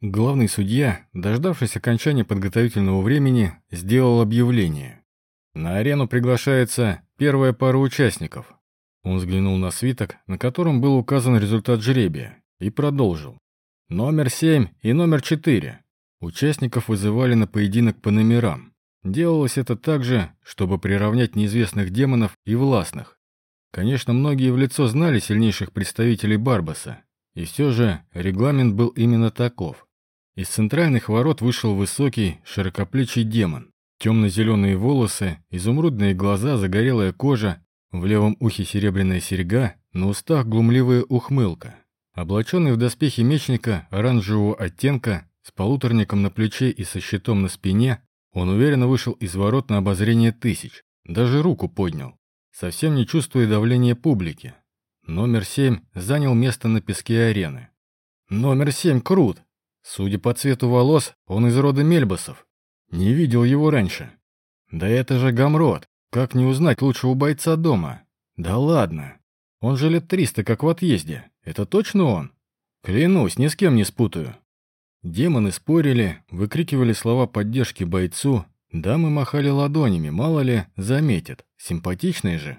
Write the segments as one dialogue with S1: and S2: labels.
S1: Главный судья, дождавшись окончания подготовительного времени, сделал объявление. На арену приглашается первая пара участников. Он взглянул на свиток, на котором был указан результат жребия, и продолжил. Номер 7 и номер 4. Участников вызывали на поединок по номерам. Делалось это также, чтобы приравнять неизвестных демонов и властных. Конечно, многие в лицо знали сильнейших представителей Барбаса, и все же регламент был именно таков. Из центральных ворот вышел высокий, широкоплечий демон. Темно-зеленые волосы, изумрудные глаза, загорелая кожа, в левом ухе серебряная серьга, на устах глумливая ухмылка. Облаченный в доспехи мечника оранжевого оттенка, с полуторником на плече и со щитом на спине, он уверенно вышел из ворот на обозрение тысяч, даже руку поднял совсем не чувствуя давления публики. Номер семь занял место на песке арены. Номер семь крут. Судя по цвету волос, он из рода Мельбасов. Не видел его раньше. Да это же Гамрот. Как не узнать лучшего бойца дома? Да ладно. Он же лет триста, как в отъезде. Это точно он? Клянусь, ни с кем не спутаю. Демоны спорили, выкрикивали слова поддержки бойцу, дамы махали ладонями, мало ли, заметят. Симпатичный же.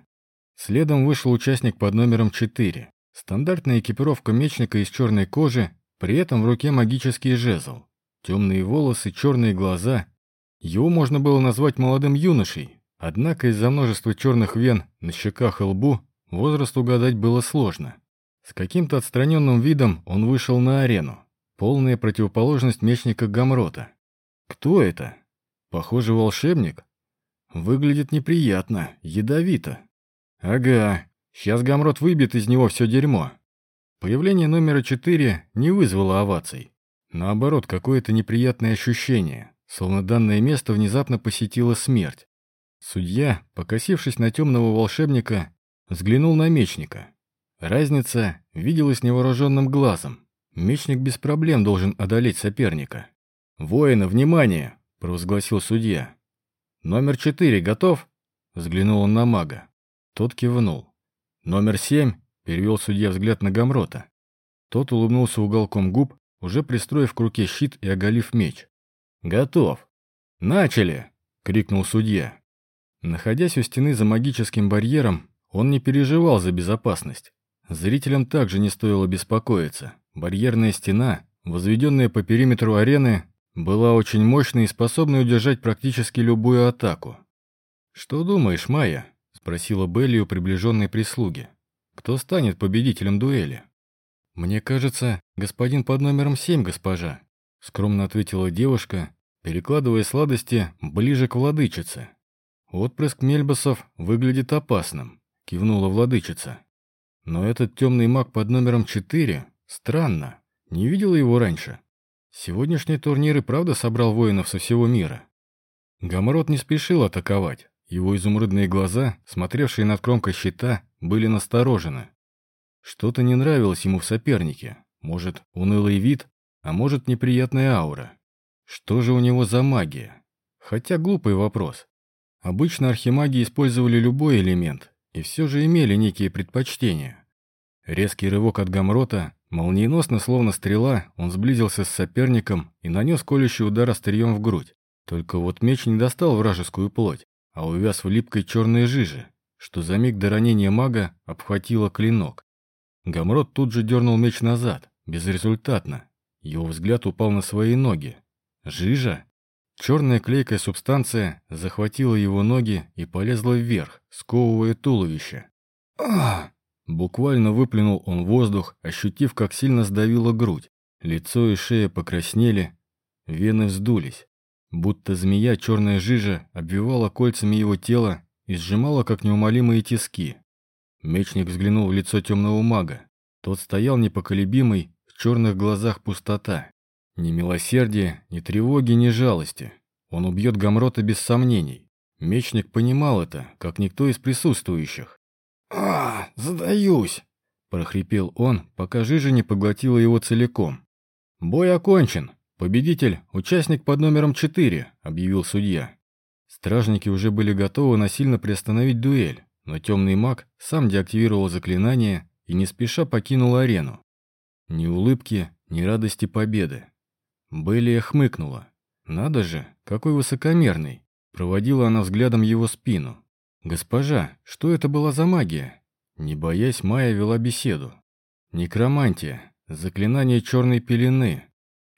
S1: Следом вышел участник под номером 4. Стандартная экипировка мечника из черной кожи, при этом в руке магический жезл. Темные волосы, черные глаза. Его можно было назвать молодым юношей, однако из-за множества черных вен на щеках и лбу возраст угадать было сложно. С каким-то отстраненным видом он вышел на арену. Полная противоположность мечника Гамрота. Кто это? Похоже, волшебник? Выглядит неприятно, ядовито. Ага, сейчас Гамрот выбьет из него все дерьмо. Появление номера четыре не вызвало оваций. Наоборот, какое-то неприятное ощущение, словно данное место внезапно посетила смерть. Судья, покосившись на темного волшебника, взглянул на мечника. Разница виделась невооруженным глазом. Мечник без проблем должен одолеть соперника. «Воина, внимание!» – провозгласил судья. «Номер четыре готов?» — взглянул он на мага. Тот кивнул. «Номер семь?» — перевел судья взгляд на Гамрота. Тот улыбнулся уголком губ, уже пристроив к руке щит и оголив меч. «Готов!» «Начали!» — крикнул судья. Находясь у стены за магическим барьером, он не переживал за безопасность. Зрителям также не стоило беспокоиться. Барьерная стена, возведенная по периметру арены, была очень мощной и способной удержать практически любую атаку. «Что думаешь, Майя?» — спросила Белли у приближенной прислуги. «Кто станет победителем дуэли?» «Мне кажется, господин под номером семь, госпожа», — скромно ответила девушка, перекладывая сладости ближе к владычице. «Отпрыск Мельбасов выглядит опасным», — кивнула владычица. «Но этот темный маг под номером четыре, странно, не видела его раньше». Сегодняшний турнир и правда собрал воинов со всего мира. Гамрот не спешил атаковать. Его изумрудные глаза, смотревшие над кромкой щита, были насторожены. Что-то не нравилось ему в сопернике. Может, унылый вид, а может, неприятная аура. Что же у него за магия? Хотя глупый вопрос. Обычно архимаги использовали любой элемент и все же имели некие предпочтения. Резкий рывок от Гамрота Молниеносно, словно стрела, он сблизился с соперником и нанес колющий удар острием в грудь. Только вот меч не достал вражескую плоть, а увяз в липкой черной жиже, что за миг до ранения мага обхватило клинок. Гамрот тут же дернул меч назад, безрезультатно. Его взгляд упал на свои ноги. Жижа? Черная клейкая субстанция захватила его ноги и полезла вверх, сковывая туловище. «Ах!» Буквально выплюнул он воздух, ощутив, как сильно сдавила грудь. Лицо и шея покраснели, вены вздулись. Будто змея черная жижа обвивала кольцами его тело и сжимала, как неумолимые тиски. Мечник взглянул в лицо темного мага. Тот стоял непоколебимый, в черных глазах пустота. Ни милосердия, ни тревоги, ни жалости. Он убьет Гамрота без сомнений. Мечник понимал это, как никто из присутствующих. «А, задаюсь!» – прохрипел он, пока жижа не поглотила его целиком. «Бой окончен. Победитель – участник под номером 4», – объявил судья. Стражники уже были готовы насильно приостановить дуэль, но темный маг сам деактивировал заклинание и не спеша покинул арену. Ни улыбки, ни радости победы. Белия хмыкнула. «Надо же, какой высокомерный!» Проводила она взглядом его спину. «Госпожа, что это была за магия?» Не боясь, Майя вела беседу. «Некромантия. Заклинание черной пелены.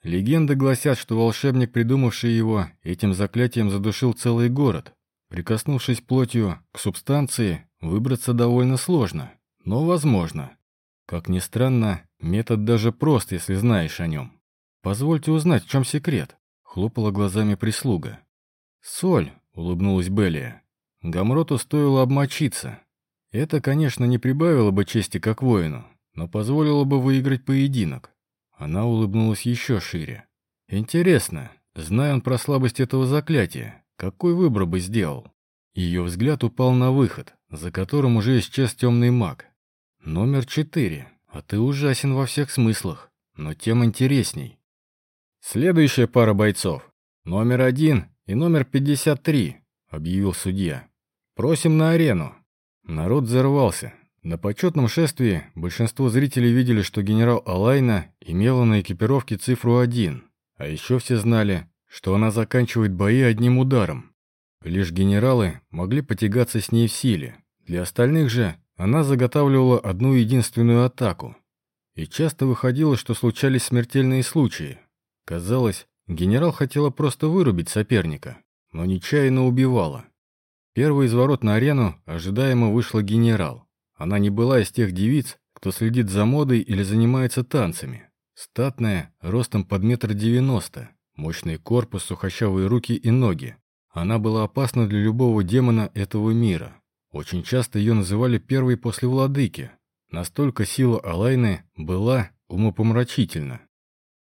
S1: Легенды гласят, что волшебник, придумавший его, этим заклятием задушил целый город. Прикоснувшись плотью к субстанции, выбраться довольно сложно, но возможно. Как ни странно, метод даже прост, если знаешь о нем. «Позвольте узнать, в чем секрет?» — хлопала глазами прислуга. «Соль», — улыбнулась Белия. Гамроту стоило обмочиться. Это, конечно, не прибавило бы чести как воину, но позволило бы выиграть поединок. Она улыбнулась еще шире. «Интересно, зная он про слабость этого заклятия, какой выбор бы сделал?» Ее взгляд упал на выход, за которым уже исчез темный маг. «Номер четыре, а ты ужасен во всех смыслах, но тем интересней». «Следующая пара бойцов. Номер один и номер 53», — объявил судья. «Просим на арену». Народ взорвался. На почетном шествии большинство зрителей видели, что генерал Алайна имела на экипировке цифру 1, а еще все знали, что она заканчивает бои одним ударом. Лишь генералы могли потягаться с ней в силе. Для остальных же она заготавливала одну единственную атаку. И часто выходило, что случались смертельные случаи, Казалось, генерал хотела просто вырубить соперника, но нечаянно убивала. Первый из ворот на арену ожидаемо вышла генерал. Она не была из тех девиц, кто следит за модой или занимается танцами. Статная, ростом под метр девяносто, мощный корпус, сухощавые руки и ноги. Она была опасна для любого демона этого мира. Очень часто ее называли первой после владыки. Настолько сила Алайны была умопомрачительна.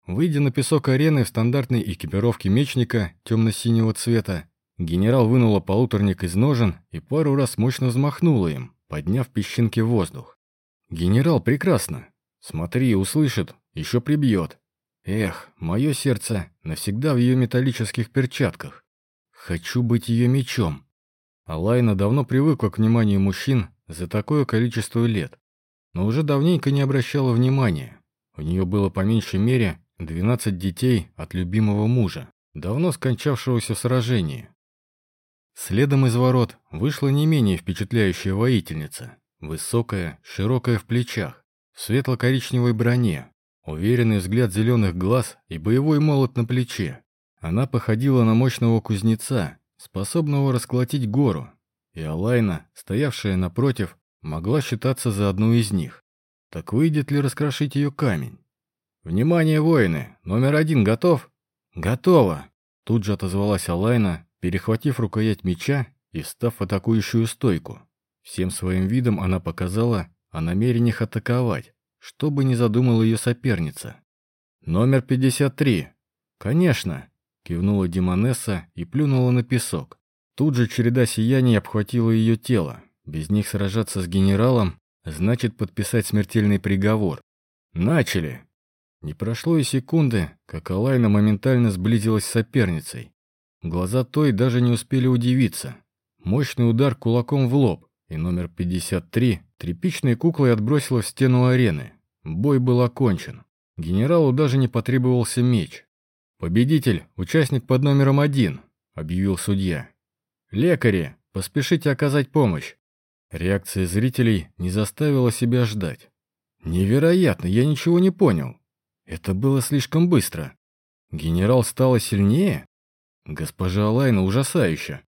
S1: Выйдя на песок арены в стандартной экипировке мечника темно-синего цвета, генерал вынула полуторник из ножен и пару раз мощно взмахнула им, подняв песчинки в воздух. «Генерал, прекрасно! Смотри, услышит, еще прибьет. Эх, мое сердце навсегда в ее металлических перчатках. Хочу быть ее мечом». Алайна давно привыкла к вниманию мужчин за такое количество лет, но уже давненько не обращала внимания. У нее было по меньшей мере 12 детей от любимого мужа, давно скончавшегося в сражении. Следом из ворот вышла не менее впечатляющая воительница, высокая, широкая в плечах, в светло-коричневой броне, уверенный взгляд зеленых глаз и боевой молот на плече. Она походила на мощного кузнеца, способного расколотить гору, и Алайна, стоявшая напротив, могла считаться за одну из них. Так выйдет ли раскрошить ее камень? «Внимание, воины! Номер один готов?» «Готово!» Тут же отозвалась Алайна, перехватив рукоять меча и встав в атакующую стойку. Всем своим видом она показала о намерениях атаковать, что бы ни задумала ее соперница. «Номер 53!» «Конечно!» — кивнула Димонесса и плюнула на песок. Тут же череда сияний обхватила ее тело. Без них сражаться с генералом значит подписать смертельный приговор. «Начали!» Не прошло и секунды, как Алайна моментально сблизилась с соперницей. Глаза той даже не успели удивиться. Мощный удар кулаком в лоб, и номер 53 тряпичной куклой отбросила в стену арены. Бой был окончен. Генералу даже не потребовался меч. «Победитель, участник под номером один», — объявил судья. «Лекари, поспешите оказать помощь». Реакция зрителей не заставила себя ждать. «Невероятно, я ничего не понял. Это было слишком быстро. Генерал стала сильнее? Госпожа Алайна ужасающая.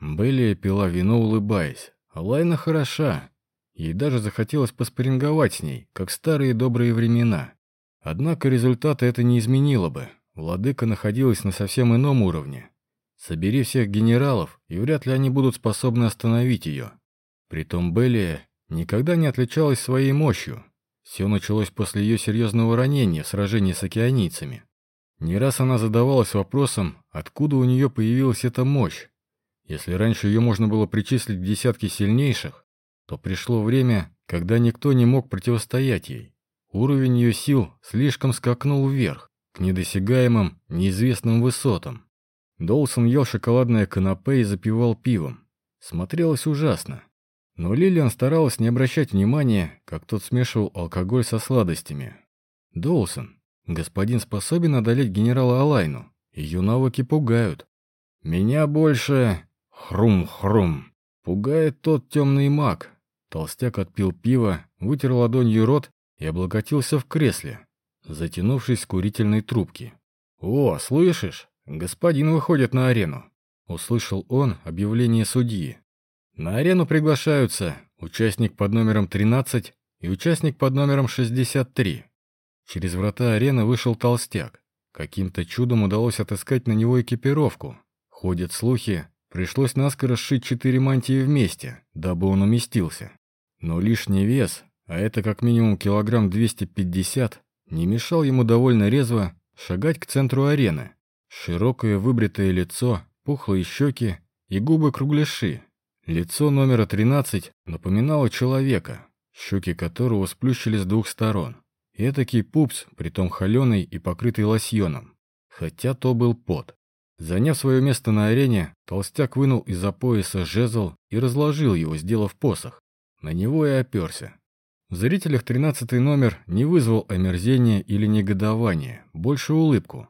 S1: Белли пила вино, улыбаясь. Алайна хороша. Ей даже захотелось поспоринговать с ней, как старые добрые времена. Однако результаты это не изменило бы. Владыка находилась на совсем ином уровне. Собери всех генералов, и вряд ли они будут способны остановить ее. Притом Беллия никогда не отличалась своей мощью. Все началось после ее серьезного ранения в сражении с океанийцами. Не раз она задавалась вопросом, откуда у нее появилась эта мощь. Если раньше ее можно было причислить к десятке сильнейших, то пришло время, когда никто не мог противостоять ей. Уровень ее сил слишком скакнул вверх, к недосягаемым, неизвестным высотам. Долсон ел шоколадное канапе и запивал пивом. Смотрелось ужасно. Но Лилиан старалась не обращать внимания, как тот смешивал алкоголь со сладостями. «Доусон, Господин способен одолеть генерала Алайну. Ее навыки пугают. Меня больше... Хрум-хрум. Пугает тот темный маг. Толстяк отпил пиво, вытер ладонью рот и облокотился в кресле, затянувшись в курительной трубки. «О, слышишь? Господин выходит на арену!» Услышал он объявление судьи. На арену приглашаются участник под номером 13 и участник под номером 63. Через врата арены вышел толстяк. Каким-то чудом удалось отыскать на него экипировку. Ходят слухи, пришлось наскоро сшить четыре мантии вместе, дабы он уместился. Но лишний вес, а это как минимум килограмм 250, не мешал ему довольно резво шагать к центру арены. Широкое выбритое лицо, пухлые щеки и губы кругляши. Лицо номера 13 напоминало человека, щеки которого сплющили с двух сторон. Этакий пупс, притом холеный и покрытый лосьоном. Хотя то был пот. Заняв свое место на арене, толстяк вынул из-за пояса жезл и разложил его, сделав посох. На него и оперся. В зрителях тринадцатый номер не вызвал омерзения или негодования, больше улыбку.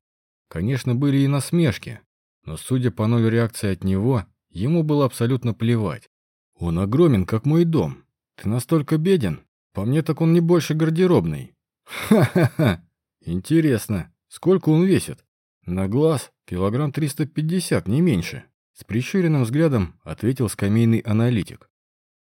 S1: Конечно, были и насмешки, но, судя по новой реакции от него, ему было абсолютно плевать. «Он огромен, как мой дом. Ты настолько беден? По мне так он не больше гардеробный». «Ха-ха-ха! Интересно, сколько он весит?» «На глаз килограмм 350, не меньше», — с прищуренным взглядом ответил скамейный аналитик.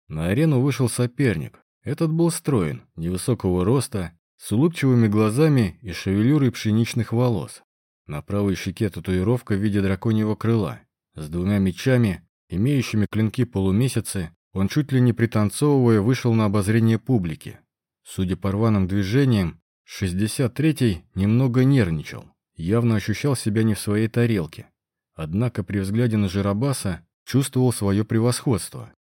S1: На арену вышел соперник, этот был строен, невысокого роста, с улыбчивыми глазами и шевелюрой пшеничных волос. На правой щеке татуировка в виде драконьего крыла. С двумя мечами, имеющими клинки полумесяцы, он чуть ли не пританцовывая вышел на обозрение публики. Судя по рваным движениям, 63-й немного нервничал, явно ощущал себя не в своей тарелке. Однако при взгляде на Жиробаса чувствовал свое превосходство.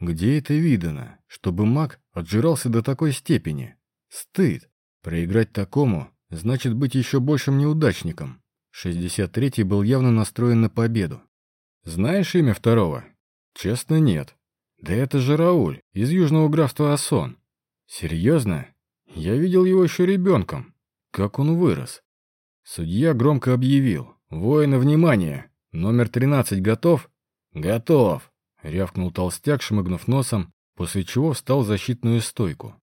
S1: Где это видано, чтобы маг отжирался до такой степени? Стыд. Проиграть такому значит быть еще большим неудачником. 63-й был явно настроен на победу. Знаешь имя второго? Честно, нет. Да это же Рауль из Южного графства Асон. Серьезно? Я видел его еще ребенком. Как он вырос. Судья громко объявил. «Воины, внимание! Номер 13 готов?» «Готов!» — рявкнул толстяк, шмыгнув носом, после чего встал в защитную стойку.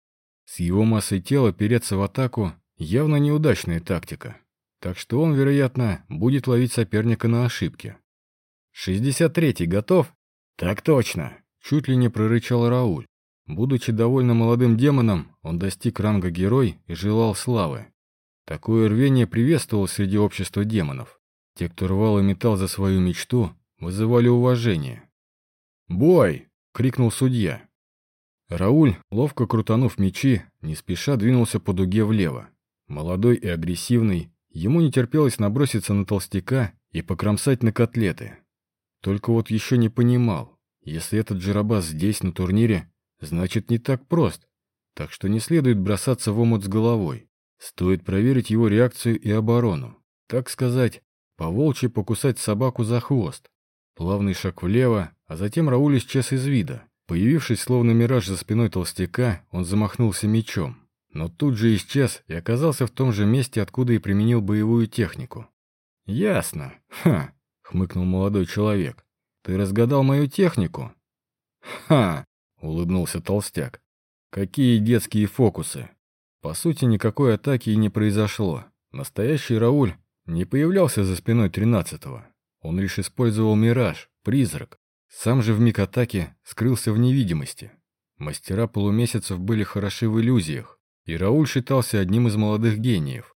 S1: С его массой тела переться в атаку — явно неудачная тактика, так что он, вероятно, будет ловить соперника на ошибке. «Шестьдесят третий готов?» «Так точно!» — чуть ли не прорычал Рауль. Будучи довольно молодым демоном, он достиг ранга герой и желал славы. Такое рвение приветствовал среди общества демонов. Те, кто рвал и метал за свою мечту, вызывали уважение. «Бой!» — крикнул судья. Рауль, ловко крутанув мечи, не спеша двинулся по дуге влево. Молодой и агрессивный, ему не терпелось наброситься на толстяка и покромсать на котлеты. Только вот еще не понимал, если этот Джарабас здесь, на турнире, значит не так прост, так что не следует бросаться в омут с головой. Стоит проверить его реакцию и оборону. Так сказать, по волчьи покусать собаку за хвост. Плавный шаг влево, а затем Рауль исчез из вида. Появившись словно мираж за спиной толстяка, он замахнулся мечом. Но тут же исчез и оказался в том же месте, откуда и применил боевую технику. «Ясно. Ха!» — хмыкнул молодой человек. «Ты разгадал мою технику?» «Ха!» — улыбнулся толстяк. «Какие детские фокусы!» По сути, никакой атаки и не произошло. Настоящий Рауль не появлялся за спиной тринадцатого. Он лишь использовал мираж, призрак. Сам же в миг атаки скрылся в невидимости. Мастера полумесяцев были хороши в иллюзиях, и Рауль считался одним из молодых гениев.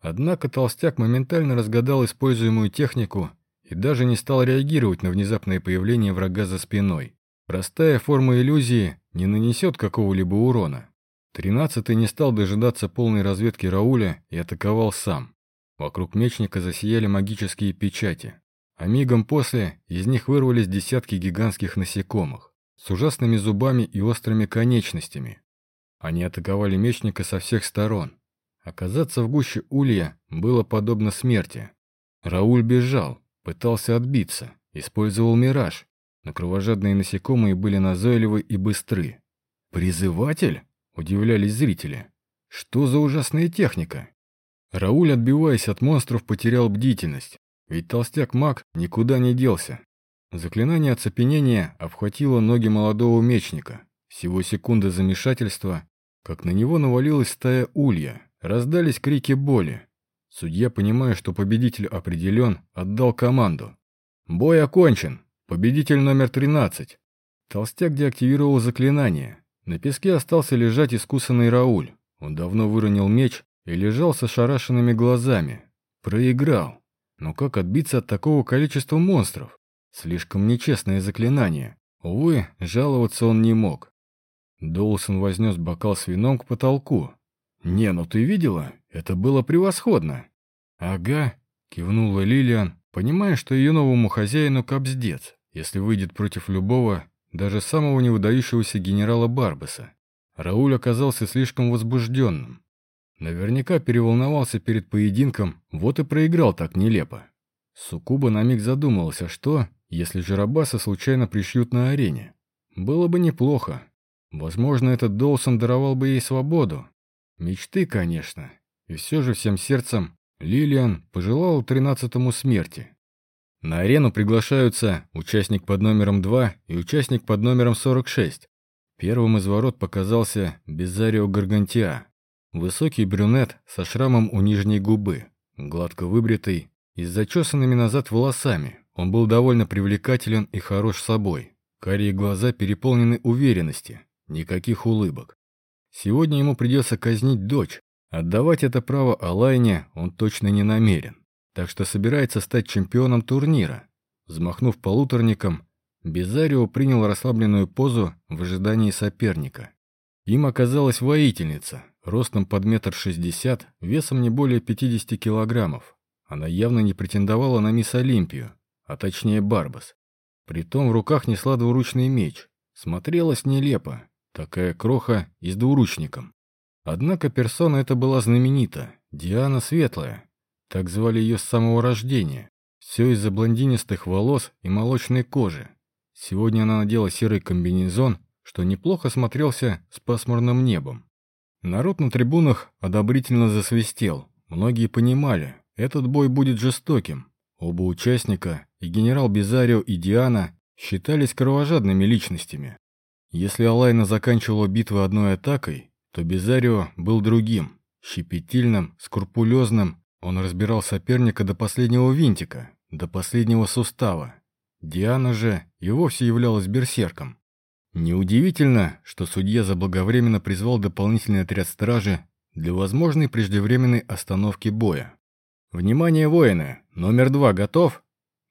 S1: Однако толстяк моментально разгадал используемую технику и даже не стал реагировать на внезапное появление врага за спиной. Простая форма иллюзии не нанесет какого-либо урона. Тринадцатый не стал дожидаться полной разведки Рауля и атаковал сам. Вокруг мечника засияли магические печати а мигом после из них вырвались десятки гигантских насекомых с ужасными зубами и острыми конечностями. Они атаковали мечника со всех сторон. Оказаться в гуще улья было подобно смерти. Рауль бежал, пытался отбиться, использовал мираж, но кровожадные насекомые были назойливы и быстры. «Призыватель?» – удивлялись зрители. «Что за ужасная техника?» Рауль, отбиваясь от монстров, потерял бдительность, ведь толстяк-маг никуда не делся. Заклинание оцепенения обхватило ноги молодого мечника. Всего секунды замешательства, как на него навалилась стая улья, раздались крики боли. Судья, понимая, что победитель определен, отдал команду. «Бой окончен! Победитель номер 13!» Толстяк деактивировал заклинание. На песке остался лежать искусанный Рауль. Он давно выронил меч и лежал со шарашенными глазами. Проиграл. Но как отбиться от такого количества монстров? Слишком нечестное заклинание. Увы, жаловаться он не мог. Доусон вознес бокал с вином к потолку. «Не, ну ты видела? Это было превосходно!» «Ага», — кивнула Лилиан, понимая, что ее новому хозяину капздец, если выйдет против любого, даже самого невыдающегося генерала Барбаса. Рауль оказался слишком возбужденным. Наверняка переволновался перед поединком, вот и проиграл так нелепо. Сукуба на миг задумался, что, если Жарабаса случайно пришьют на арене. Было бы неплохо. Возможно, этот Доусон даровал бы ей свободу. Мечты, конечно. И все же всем сердцем Лилиан пожелал тринадцатому смерти. На арену приглашаются участник под номером 2 и участник под номером 46. Первым из ворот показался Безарио Гаргантиа. Высокий брюнет со шрамом у нижней губы, гладко выбритый и с зачесанными назад волосами. Он был довольно привлекателен и хорош собой. Карие глаза переполнены уверенности, никаких улыбок. Сегодня ему придется казнить дочь. Отдавать это право Алайне он точно не намерен. Так что собирается стать чемпионом турнира. Взмахнув полуторником, Безарио принял расслабленную позу в ожидании соперника. Им оказалась воительница, ростом под метр шестьдесят, весом не более 50 килограммов. Она явно не претендовала на мисс Олимпию, а точнее Барбас. Притом в руках несла двуручный меч. Смотрелась нелепо, такая кроха и с двуручником. Однако персона эта была знаменита, Диана Светлая. Так звали ее с самого рождения. Все из-за блондинистых волос и молочной кожи. Сегодня она надела серый комбинезон, что неплохо смотрелся с пасмурным небом. Народ на трибунах одобрительно засвистел. Многие понимали, этот бой будет жестоким. Оба участника, и генерал Бизарио, и Диана, считались кровожадными личностями. Если Алайна заканчивала битвы одной атакой, то Бизарио был другим, щепетильным, скрупулезным, он разбирал соперника до последнего винтика, до последнего сустава. Диана же и вовсе являлась берсерком. Неудивительно, что судья заблаговременно призвал дополнительный отряд стражи для возможной преждевременной остановки боя. «Внимание, воины! Номер два готов?»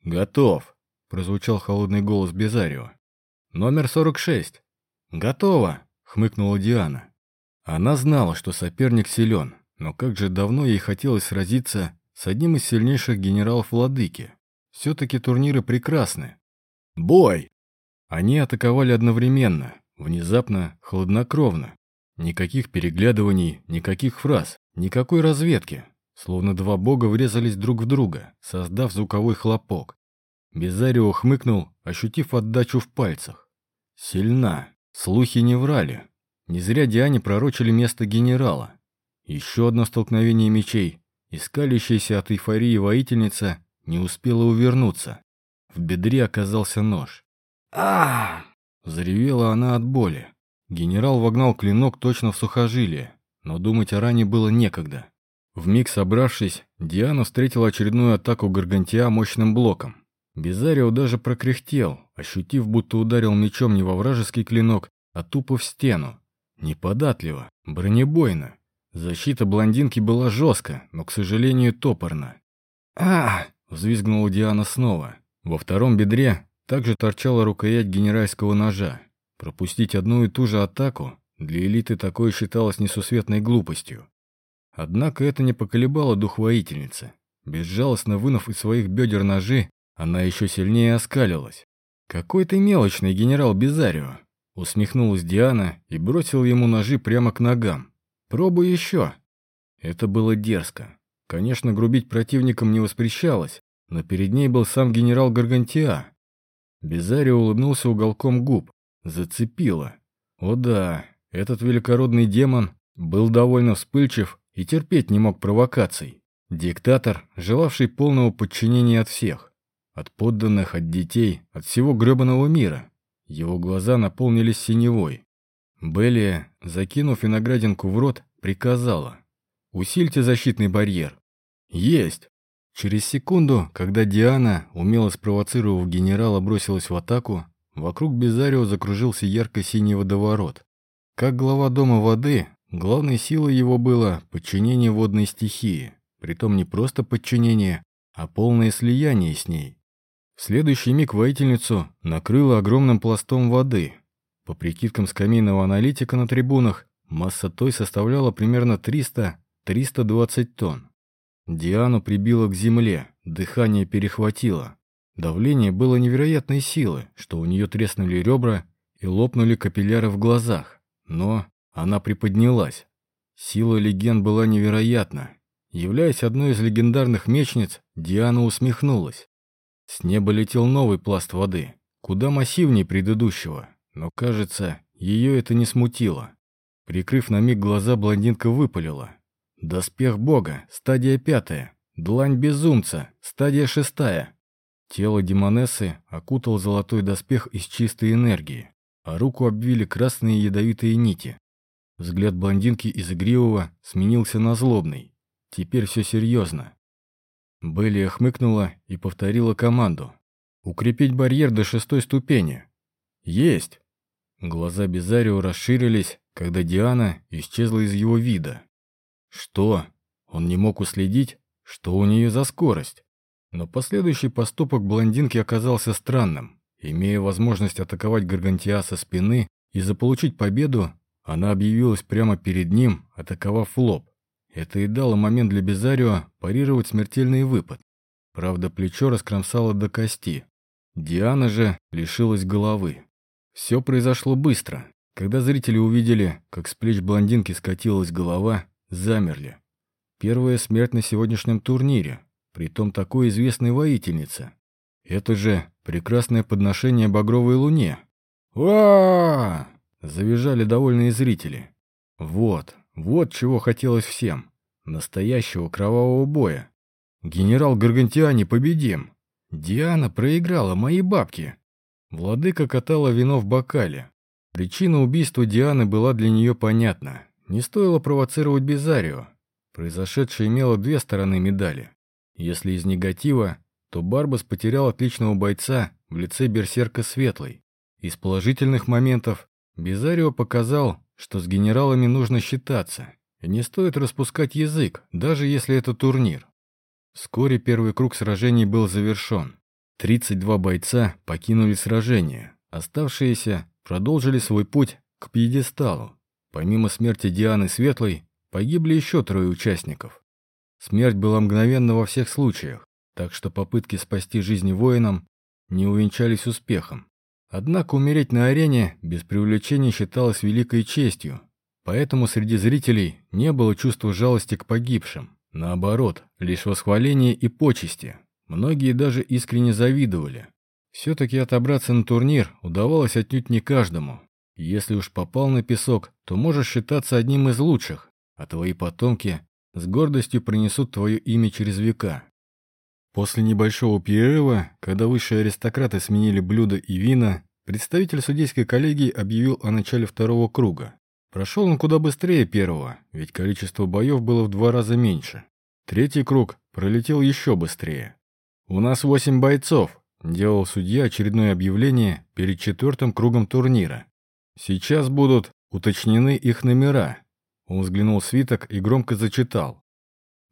S1: «Готов!» — прозвучал холодный голос Безарио. «Номер 46. Готово!» — хмыкнула Диана. Она знала, что соперник силен, но как же давно ей хотелось сразиться с одним из сильнейших генералов Владыки. Все-таки турниры прекрасны. «Бой!» Они атаковали одновременно, внезапно, хладнокровно. Никаких переглядываний, никаких фраз, никакой разведки. Словно два бога врезались друг в друга, создав звуковой хлопок. Безарио хмыкнул, ощутив отдачу в пальцах. Сильна. Слухи не врали. Не зря Диане пророчили место генерала. Еще одно столкновение мечей, искалящаяся от эйфории воительница не успела увернуться. В бедре оказался нож а Заревела она от боли. Генерал вогнал клинок точно в сухожилие, но думать о ране было некогда. Вмиг собравшись, Диана встретила очередную атаку Гаргантия мощным блоком. Безарио даже прокряхтел, ощутив, будто ударил мечом не во вражеский клинок, а тупо в стену. Неподатливо, бронебойно. Защита блондинки была жестко, но, к сожалению, топорно. а взвизгнула Диана снова. Во втором бедре также торчала рукоять генеральского ножа. Пропустить одну и ту же атаку для элиты такое считалось несусветной глупостью. Однако это не поколебало дух воительницы. Безжалостно вынув из своих бедер ножи, она еще сильнее оскалилась. «Какой ты мелочный генерал Безарио!» Усмехнулась Диана и бросила ему ножи прямо к ногам. «Пробуй еще!» Это было дерзко. Конечно, грубить противникам не воспрещалось, но перед ней был сам генерал Гаргантиа, Безарио улыбнулся уголком губ. Зацепило. О да, этот великородный демон был довольно вспыльчив и терпеть не мог провокаций. Диктатор, желавший полного подчинения от всех. От подданных, от детей, от всего гребаного мира. Его глаза наполнились синевой. Белия, закинув виноградинку в рот, приказала. «Усильте защитный барьер». «Есть!» Через секунду, когда Диана, умело спровоцировав генерала, бросилась в атаку, вокруг Безарио закружился ярко-синий водоворот. Как глава Дома воды, главной силой его было подчинение водной стихии, притом не просто подчинение, а полное слияние с ней. В следующий миг воительницу накрыло огромным пластом воды. По прикидкам скамейного аналитика на трибунах, масса той составляла примерно 300-320 тонн. Диану прибило к земле, дыхание перехватило. Давление было невероятной силы, что у нее треснули ребра и лопнули капилляры в глазах. Но она приподнялась. Сила легенд была невероятна. Являясь одной из легендарных мечниц, Диана усмехнулась. С неба летел новый пласт воды, куда массивнее предыдущего, но, кажется, ее это не смутило. Прикрыв на миг глаза, блондинка выпалила. Доспех бога, стадия пятая. Длань безумца, стадия шестая. Тело демонессы окутал золотой доспех из чистой энергии, а руку обвили красные ядовитые нити. Взгляд блондинки из игривого сменился на злобный. Теперь все серьезно. Белли хмыкнула и повторила команду. «Укрепить барьер до шестой ступени». «Есть!» Глаза Безарио расширились, когда Диана исчезла из его вида. Что? Он не мог уследить, что у нее за скорость. Но последующий поступок блондинки оказался странным. Имея возможность атаковать Гаргантиа со спины и заполучить победу, она объявилась прямо перед ним, атаковав лоб. Это и дало момент для Безарио парировать смертельный выпад. Правда, плечо раскромсало до кости. Диана же лишилась головы. Все произошло быстро. Когда зрители увидели, как с плеч блондинки скатилась голова, замерли. Первая смерть на сегодняшнем турнире, притом такой известной воительнице. Это же прекрасное подношение багровой луне. а Завизжали довольные зрители. Вот, вот чего хотелось всем. Настоящего кровавого боя. Генерал Гаргантиани победим. Диана проиграла мои бабки. Владыка катала вино в бокале. Причина убийства Дианы была для нее понятна. Не стоило провоцировать Безарио. Произошедшее имело две стороны медали. Если из негатива, то Барбас потерял отличного бойца в лице берсерка Светлый. Из положительных моментов Безарио показал, что с генералами нужно считаться, и не стоит распускать язык, даже если это турнир. Вскоре первый круг сражений был завершен. 32 бойца покинули сражение, оставшиеся продолжили свой путь к пьедесталу. Помимо смерти Дианы Светлой, погибли еще трое участников. Смерть была мгновенна во всех случаях, так что попытки спасти жизни воинам не увенчались успехом. Однако умереть на арене без привлечения считалось великой честью, поэтому среди зрителей не было чувства жалости к погибшим. Наоборот, лишь восхваление и почести. Многие даже искренне завидовали. Все-таки отобраться на турнир удавалось отнюдь не каждому, если уж попал на песок, то можешь считаться одним из лучших, а твои потомки с гордостью принесут твое имя через века. После небольшого перерыва, когда высшие аристократы сменили блюда и вина, представитель судейской коллегии объявил о начале второго круга. Прошел он куда быстрее первого, ведь количество боев было в два раза меньше. Третий круг пролетел еще быстрее. «У нас восемь бойцов», — делал судья очередное объявление перед четвертым кругом турнира. Сейчас будут уточнены их номера. Он взглянул в свиток и громко зачитал.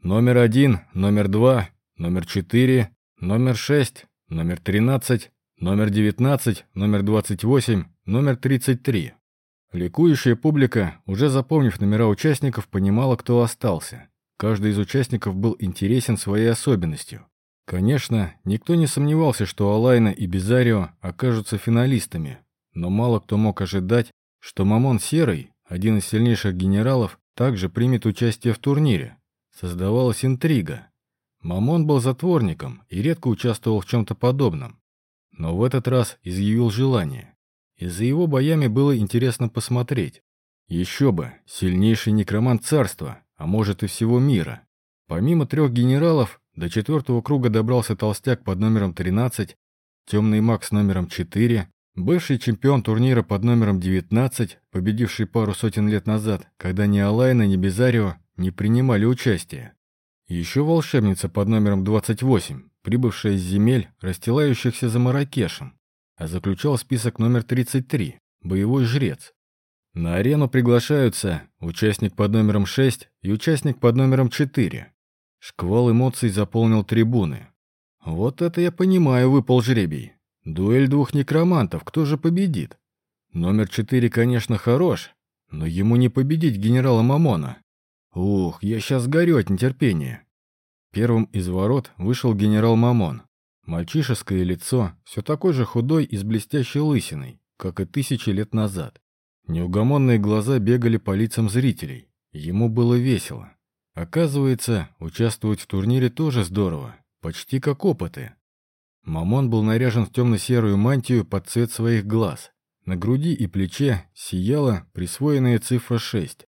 S1: Номер один, номер два, номер четыре, номер шесть, номер тринадцать, номер девятнадцать, номер двадцать восемь, номер тридцать три. Ликующая публика, уже запомнив номера участников, понимала, кто остался. Каждый из участников был интересен своей особенностью. Конечно, никто не сомневался, что Алайна и Бизарио окажутся финалистами, но мало кто мог ожидать, что Мамон Серый, один из сильнейших генералов, также примет участие в турнире. Создавалась интрига. Мамон был затворником и редко участвовал в чем-то подобном. Но в этот раз изъявил желание. И за его боями было интересно посмотреть. Еще бы, сильнейший некромант царства, а может и всего мира. Помимо трех генералов, до четвертого круга добрался толстяк под номером 13, темный маг с номером 4, бывший чемпион турнира под номером 19, победивший пару сотен лет назад, когда ни Алайна, ни Безарио не принимали участие. Еще волшебница под номером 28, прибывшая из земель, расстилающихся за Маракешем, а заключал список номер 33, боевой жрец. На арену приглашаются участник под номером 6 и участник под номером 4. Шквал эмоций заполнил трибуны. Вот это я понимаю, выпал жребий. Дуэль двух некромантов, кто же победит? Номер 4, конечно, хорош, но ему не победить генерала Мамона. Ух, я сейчас горю от нетерпения. Первым из ворот вышел генерал Мамон. Мальчишеское лицо, все такой же худой и с блестящей лысиной, как и тысячи лет назад. Неугомонные глаза бегали по лицам зрителей. Ему было весело. Оказывается, участвовать в турнире тоже здорово, почти как опыты. Мамон был наряжен в темно-серую мантию под цвет своих глаз. На груди и плече сияла присвоенная цифра 6.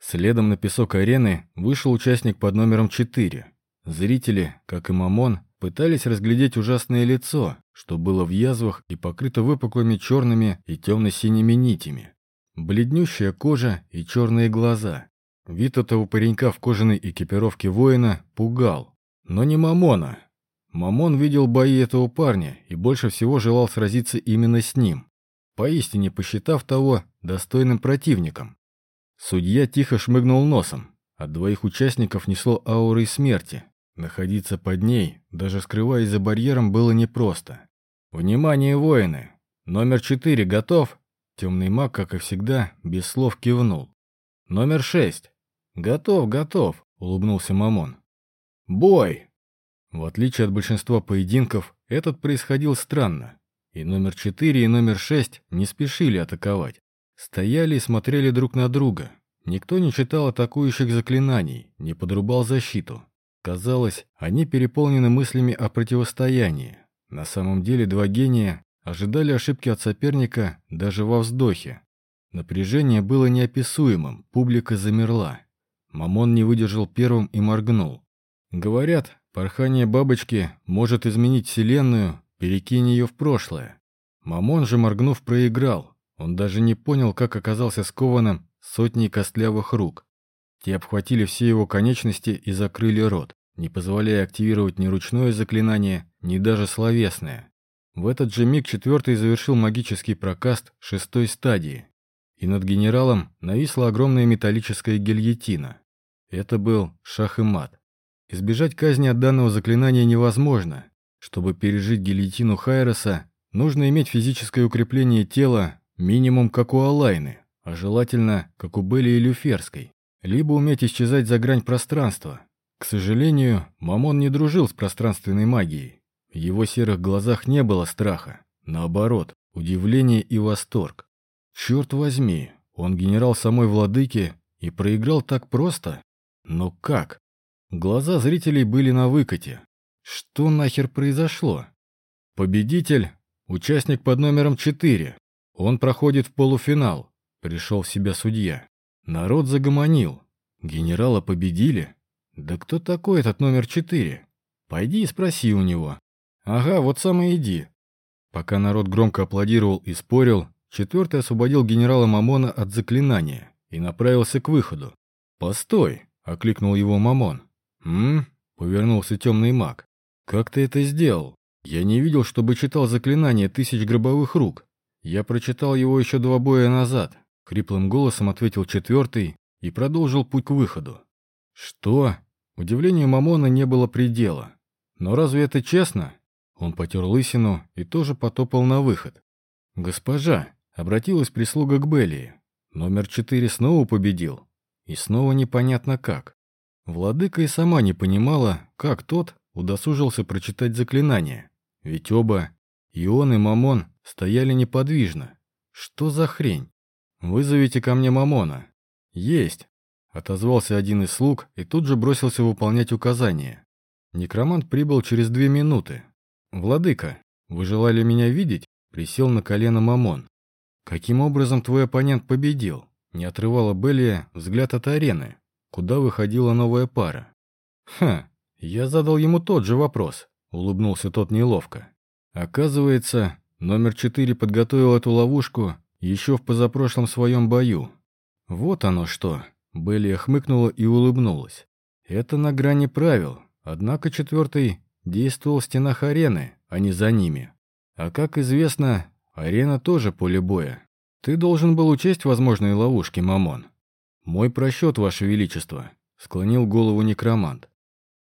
S1: Следом на песок арены вышел участник под номером 4, Зрители, как и Мамон, пытались разглядеть ужасное лицо, что было в язвах и покрыто выпуклыми черными и темно-синими нитями. Бледнющая кожа и черные глаза. Вид этого паренька в кожаной экипировке воина пугал. Но не Мамона. Мамон видел бои этого парня и больше всего желал сразиться именно с ним, поистине посчитав того достойным противником. Судья тихо шмыгнул носом. От двоих участников несло аурой смерти, Находиться под ней, даже скрываясь за барьером, было непросто. «Внимание, воины! Номер четыре готов?» Темный маг, как и всегда, без слов кивнул. «Номер шесть!» «Готов, готов!» — улыбнулся Мамон. «Бой!» В отличие от большинства поединков, этот происходил странно. И номер четыре, и номер шесть не спешили атаковать. Стояли и смотрели друг на друга. Никто не читал атакующих заклинаний, не подрубал защиту. Казалось, они переполнены мыслями о противостоянии. На самом деле два гения ожидали ошибки от соперника даже во вздохе. Напряжение было неописуемым, публика замерла. Мамон не выдержал первым и моргнул. Говорят, порхание бабочки может изменить Вселенную, перекинь ее в прошлое. Мамон же, моргнув, проиграл. Он даже не понял, как оказался скованным сотней костлявых рук. Те обхватили все его конечности и закрыли рот, не позволяя активировать ни ручное заклинание, ни даже словесное. В этот же миг четвертый завершил магический прокаст шестой стадии, и над генералом нависла огромная металлическая гильотина. Это был шах и мат. Избежать казни от данного заклинания невозможно. Чтобы пережить гильотину Хайроса, нужно иметь физическое укрепление тела минимум как у Алайны, а желательно как у Белли и Люферской либо уметь исчезать за грань пространства. К сожалению, Мамон не дружил с пространственной магией. В его серых глазах не было страха. Наоборот, удивление и восторг. Черт возьми, он генерал самой владыки и проиграл так просто? Но как? Глаза зрителей были на выкате. Что нахер произошло? Победитель – участник под номером 4. Он проходит в полуфинал. Пришел в себя судья. Народ загомонил. Генерала победили? Да кто такой этот номер четыре? Пойди и спроси у него. Ага, вот сам и иди. Пока народ громко аплодировал и спорил, четвертый освободил генерала Мамона от заклинания и направился к выходу. «Постой!» — окликнул его Мамон. «М?» — повернулся темный маг. «Как ты это сделал? Я не видел, чтобы читал заклинание тысяч гробовых рук. Я прочитал его еще два боя назад. Хриплым голосом ответил четвертый и продолжил путь к выходу. «Что?» Удивлению Мамона не было предела. «Но разве это честно?» Он потер лысину и тоже потопал на выход. «Госпожа!» — обратилась прислуга к Беллии. Номер четыре снова победил. И снова непонятно как. Владыка и сама не понимала, как тот удосужился прочитать заклинание. Ведь оба, и он, и Мамон, стояли неподвижно. Что за хрень? «Вызовите ко мне Мамона». «Есть», — отозвался один из слуг и тут же бросился выполнять указания. Некромант прибыл через две минуты. «Владыка, вы желали меня видеть?» — присел на колено Мамон. «Каким образом твой оппонент победил?» — не отрывала Беллия взгляд от арены. куда выходила новая пара. «Ха, я задал ему тот же вопрос», — улыбнулся тот неловко. «Оказывается, номер четыре подготовил эту ловушку еще в позапрошлом своем бою. Вот оно что». Беллия хмыкнула и улыбнулась. «Это на грани правил, однако четвертый действовал в стенах арены, а не за ними. А как известно, арена тоже поле боя. Ты должен был учесть возможные ловушки, Мамон. Мой просчет, Ваше Величество, склонил голову некромант.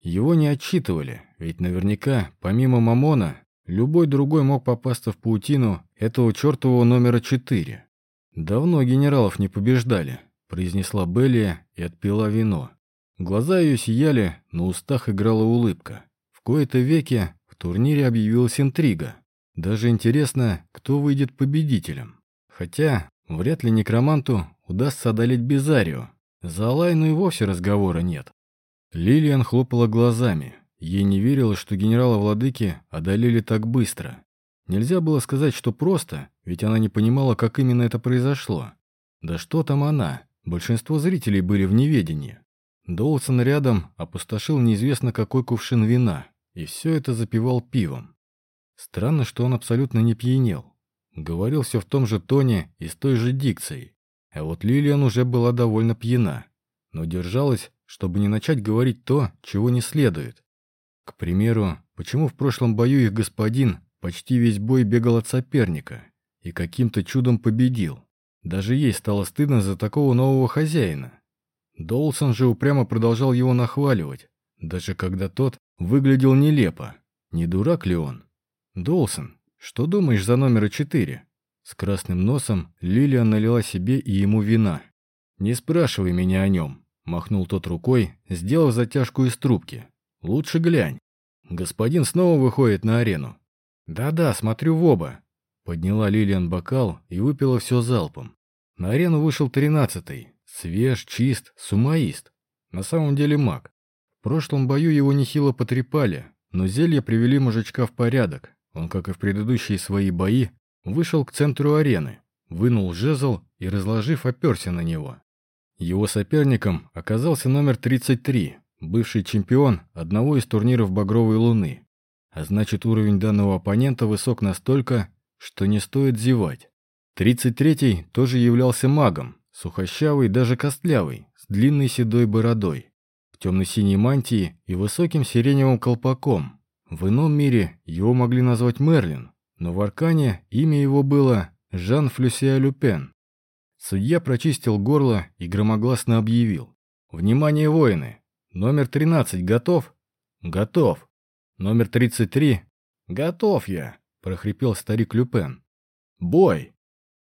S1: Его не отчитывали, ведь наверняка, помимо Мамона, любой другой мог попасться в паутину этого чертового номера четыре. Давно генералов не побеждали, произнесла Беллия и отпила вино. Глаза ее сияли, на устах играла улыбка. В кои-то веки в турнире объявилась интрига. Даже интересно, кто выйдет победителем. Хотя, вряд ли некроманту удастся одолеть Безарию. За Алайну и вовсе разговора нет. Лилиан хлопала глазами. Ей не верилось, что генерала-владыки одолели так быстро. Нельзя было сказать, что просто, ведь она не понимала, как именно это произошло. Да что там она? Большинство зрителей были в неведении. Доусон рядом опустошил неизвестно какой кувшин вина, и все это запивал пивом. Странно, что он абсолютно не пьянел. Говорил все в том же тоне и с той же дикцией. А вот Лилиан уже была довольно пьяна, но держалась, чтобы не начать говорить то, чего не следует. К примеру, почему в прошлом бою их господин почти весь бой бегал от соперника и каким-то чудом победил. Даже ей стало стыдно за такого нового хозяина. Доулсон же упрямо продолжал его нахваливать, даже когда тот выглядел нелепо. Не дурак ли он? «Доусон, что думаешь за номера четыре?» С красным носом Лилия налила себе и ему вина. «Не спрашивай меня о нем», — махнул тот рукой, сделав затяжку из трубки. «Лучше глянь. Господин снова выходит на арену». «Да-да, смотрю в оба», Подняла Лилиан бокал и выпила все залпом. На арену вышел тринадцатый. Свеж, чист, сумаист. На самом деле маг. В прошлом бою его нехило потрепали, но зелья привели мужичка в порядок. Он, как и в предыдущие свои бои, вышел к центру арены, вынул жезл и, разложив, оперся на него. Его соперником оказался номер 33, бывший чемпион одного из турниров «Багровой луны». А значит, уровень данного оппонента высок настолько, что не стоит зевать. Тридцать третий тоже являлся магом, сухощавый, даже костлявый, с длинной седой бородой, в темно-синей мантии и высоким сиреневым колпаком. В ином мире его могли назвать Мерлин, но в Аркане имя его было Жан Флюсиа Люпен. Судья прочистил горло и громогласно объявил. «Внимание, воины! Номер 13 готов?» «Готов!» «Номер 33?» «Готов я!» — прохрипел старик Люпен. «Бой!»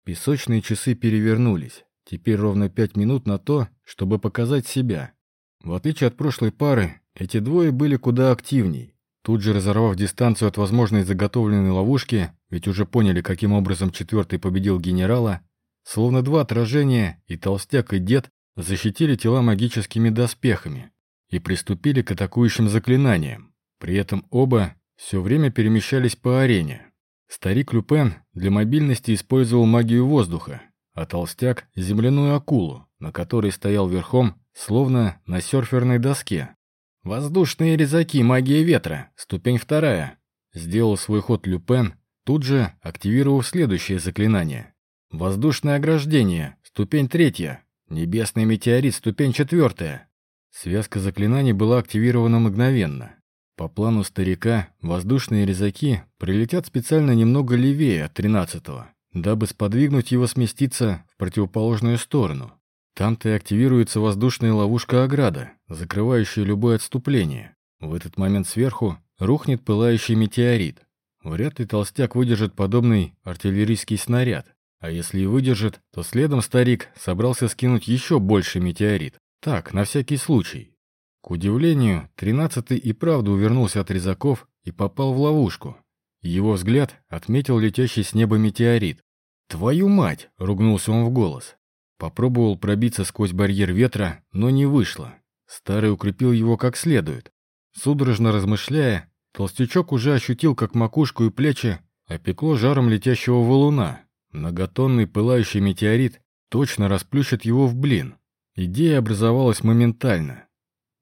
S1: Песочные часы перевернулись. Теперь ровно пять минут на то, чтобы показать себя. В отличие от прошлой пары, эти двое были куда активней. Тут же разорвав дистанцию от возможной заготовленной ловушки, ведь уже поняли, каким образом четвертый победил генерала, словно два отражения, и толстяк, и дед защитили тела магическими доспехами и приступили к атакующим заклинаниям. При этом оба все время перемещались по арене. Старик Люпен для мобильности использовал магию воздуха, а толстяк — земляную акулу, на которой стоял верхом, словно на серферной доске. «Воздушные резаки, магия ветра, ступень вторая», — сделал свой ход Люпен, тут же активировав следующее заклинание. «Воздушное ограждение, ступень третья, небесный метеорит, ступень четвертая». Связка заклинаний была активирована мгновенно. По плану старика, воздушные резаки прилетят специально немного левее от 13-го, дабы сподвигнуть его сместиться в противоположную сторону. Там-то и активируется воздушная ловушка ограда, закрывающая любое отступление. В этот момент сверху рухнет пылающий метеорит. Вряд ли толстяк выдержит подобный артиллерийский снаряд. А если и выдержит, то следом старик собрался скинуть еще больше метеорит. Так, на всякий случай. К удивлению, тринадцатый и правда увернулся от резаков и попал в ловушку. Его взгляд отметил летящий с неба метеорит. «Твою мать!» — ругнулся он в голос. Попробовал пробиться сквозь барьер ветра, но не вышло. Старый укрепил его как следует. Судорожно размышляя, толстячок уже ощутил, как макушку и плечи опекло жаром летящего валуна. Многотонный пылающий метеорит точно расплющит его в блин. Идея образовалась моментально.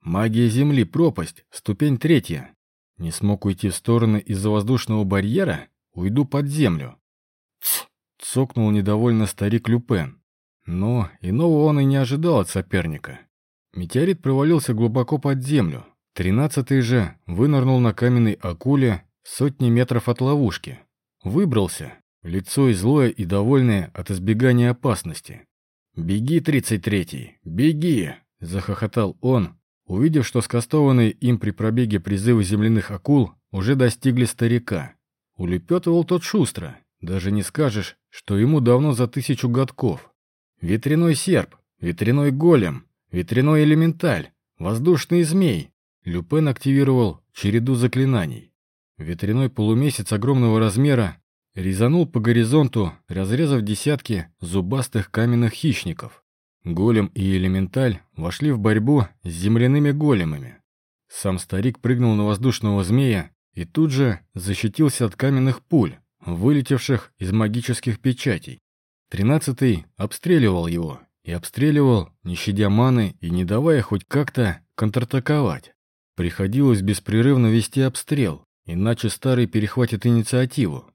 S1: Магия Земли, пропасть, ступень третья. Не смог уйти в стороны из-за воздушного барьера? Уйду под землю. Цокнул недовольно старик Люпен. Но иного он и не ожидал от соперника. Метеорит провалился глубоко под землю. Тринадцатый же вынырнул на каменной акуле сотни метров от ловушки. Выбрался, лицо и злое, и довольное от избегания опасности. «Беги, тридцать третий, беги!» — захохотал он, увидев, что скастованные им при пробеге призывы земляных акул уже достигли старика. Улепетывал тот шустро, даже не скажешь, что ему давно за тысячу годков. Ветряной серп, ветряной голем, ветряной элементаль, воздушный змей. Люпен активировал череду заклинаний. Ветряной полумесяц огромного размера резанул по горизонту, разрезав десятки зубастых каменных хищников. Голем и элементаль вошли в борьбу с земляными големами. Сам старик прыгнул на воздушного змея и тут же защитился от каменных пуль, вылетевших из магических печатей. Тринадцатый обстреливал его и обстреливал, не щадя маны и не давая хоть как-то контратаковать. Приходилось беспрерывно вести обстрел, иначе старый перехватит инициативу.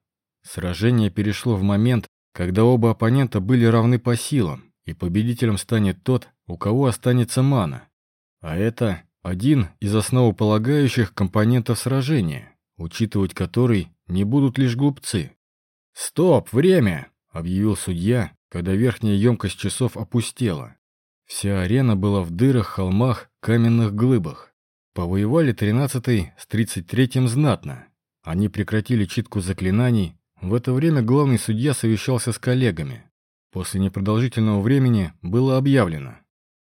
S1: Сражение перешло в момент, когда оба оппонента были равны по силам, и победителем станет тот, у кого останется мана. А это один из основополагающих компонентов сражения, учитывать который не будут лишь глупцы. «Стоп, время!» — объявил судья, когда верхняя емкость часов опустела. Вся арена была в дырах, холмах, каменных глыбах. Повоевали тринадцатый с тридцать третьим знатно. Они прекратили читку заклинаний. В это время главный судья совещался с коллегами. После непродолжительного времени было объявлено.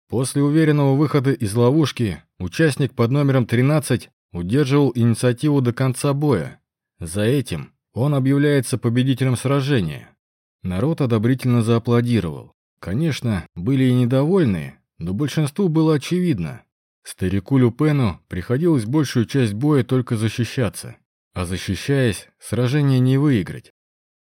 S1: После уверенного выхода из ловушки участник под номером 13 удерживал инициативу до конца боя. За этим он объявляется победителем сражения. Народ одобрительно зааплодировал. Конечно, были и недовольные, но большинству было очевидно. Старику Люпену приходилось большую часть боя только защищаться, а защищаясь, сражение не выиграть.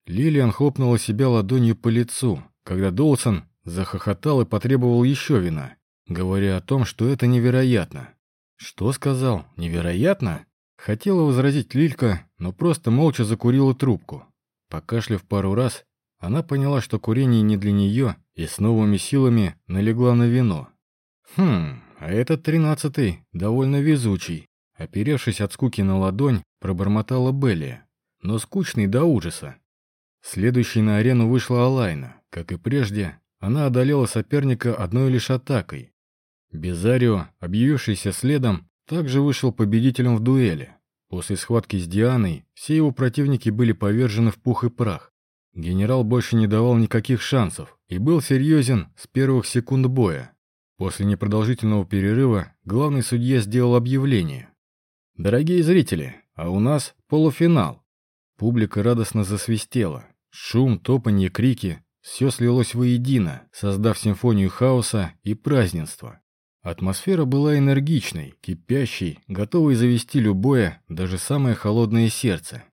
S1: Лилиан хлопнула себя ладонью по лицу, когда Долсон захохотал и потребовал еще вина, говоря о том, что это невероятно. Что сказал? Невероятно? Хотела возразить Лилька, но просто молча закурила трубку. Покашляв пару раз, она поняла, что курение не для нее, и с новыми силами налегла на вино. Хм, а этот тринадцатый довольно везучий. Оперевшись от скуки на ладонь, пробормотала Белли, но скучный до ужаса. Следующей на арену вышла Алайна. Как и прежде, она одолела соперника одной лишь атакой. Безарио, объявившийся следом, также вышел победителем в дуэли. После схватки с Дианой все его противники были повержены в пух и прах. Генерал больше не давал никаких шансов и был серьезен с первых секунд боя. После непродолжительного перерыва главный судья сделал объявление. «Дорогие зрители, а у нас полуфинал». Публика радостно засвистела. Шум, топанье, крики – все слилось воедино, создав симфонию хаоса и праздненства. Атмосфера была энергичной, кипящей, готовой завести любое, даже самое холодное сердце.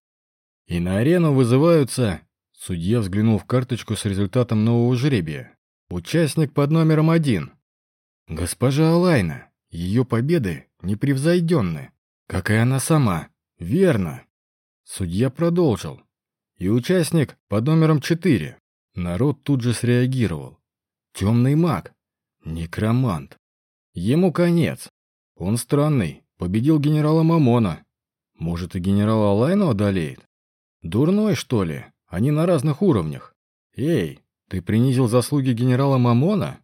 S1: И на арену вызываются... Судья взглянул в карточку с результатом нового жребия. Участник под номером один. Госпожа Алайна. Ее победы непревзойденны. Как и она сама. Верно. Судья продолжил. И участник под номером четыре. Народ тут же среагировал. Темный маг. Некромант. Ему конец. Он странный, победил генерала Мамона. Может, и генерала Алайну одолеет? Дурной, что ли? Они на разных уровнях. Эй, ты принизил заслуги генерала Мамона?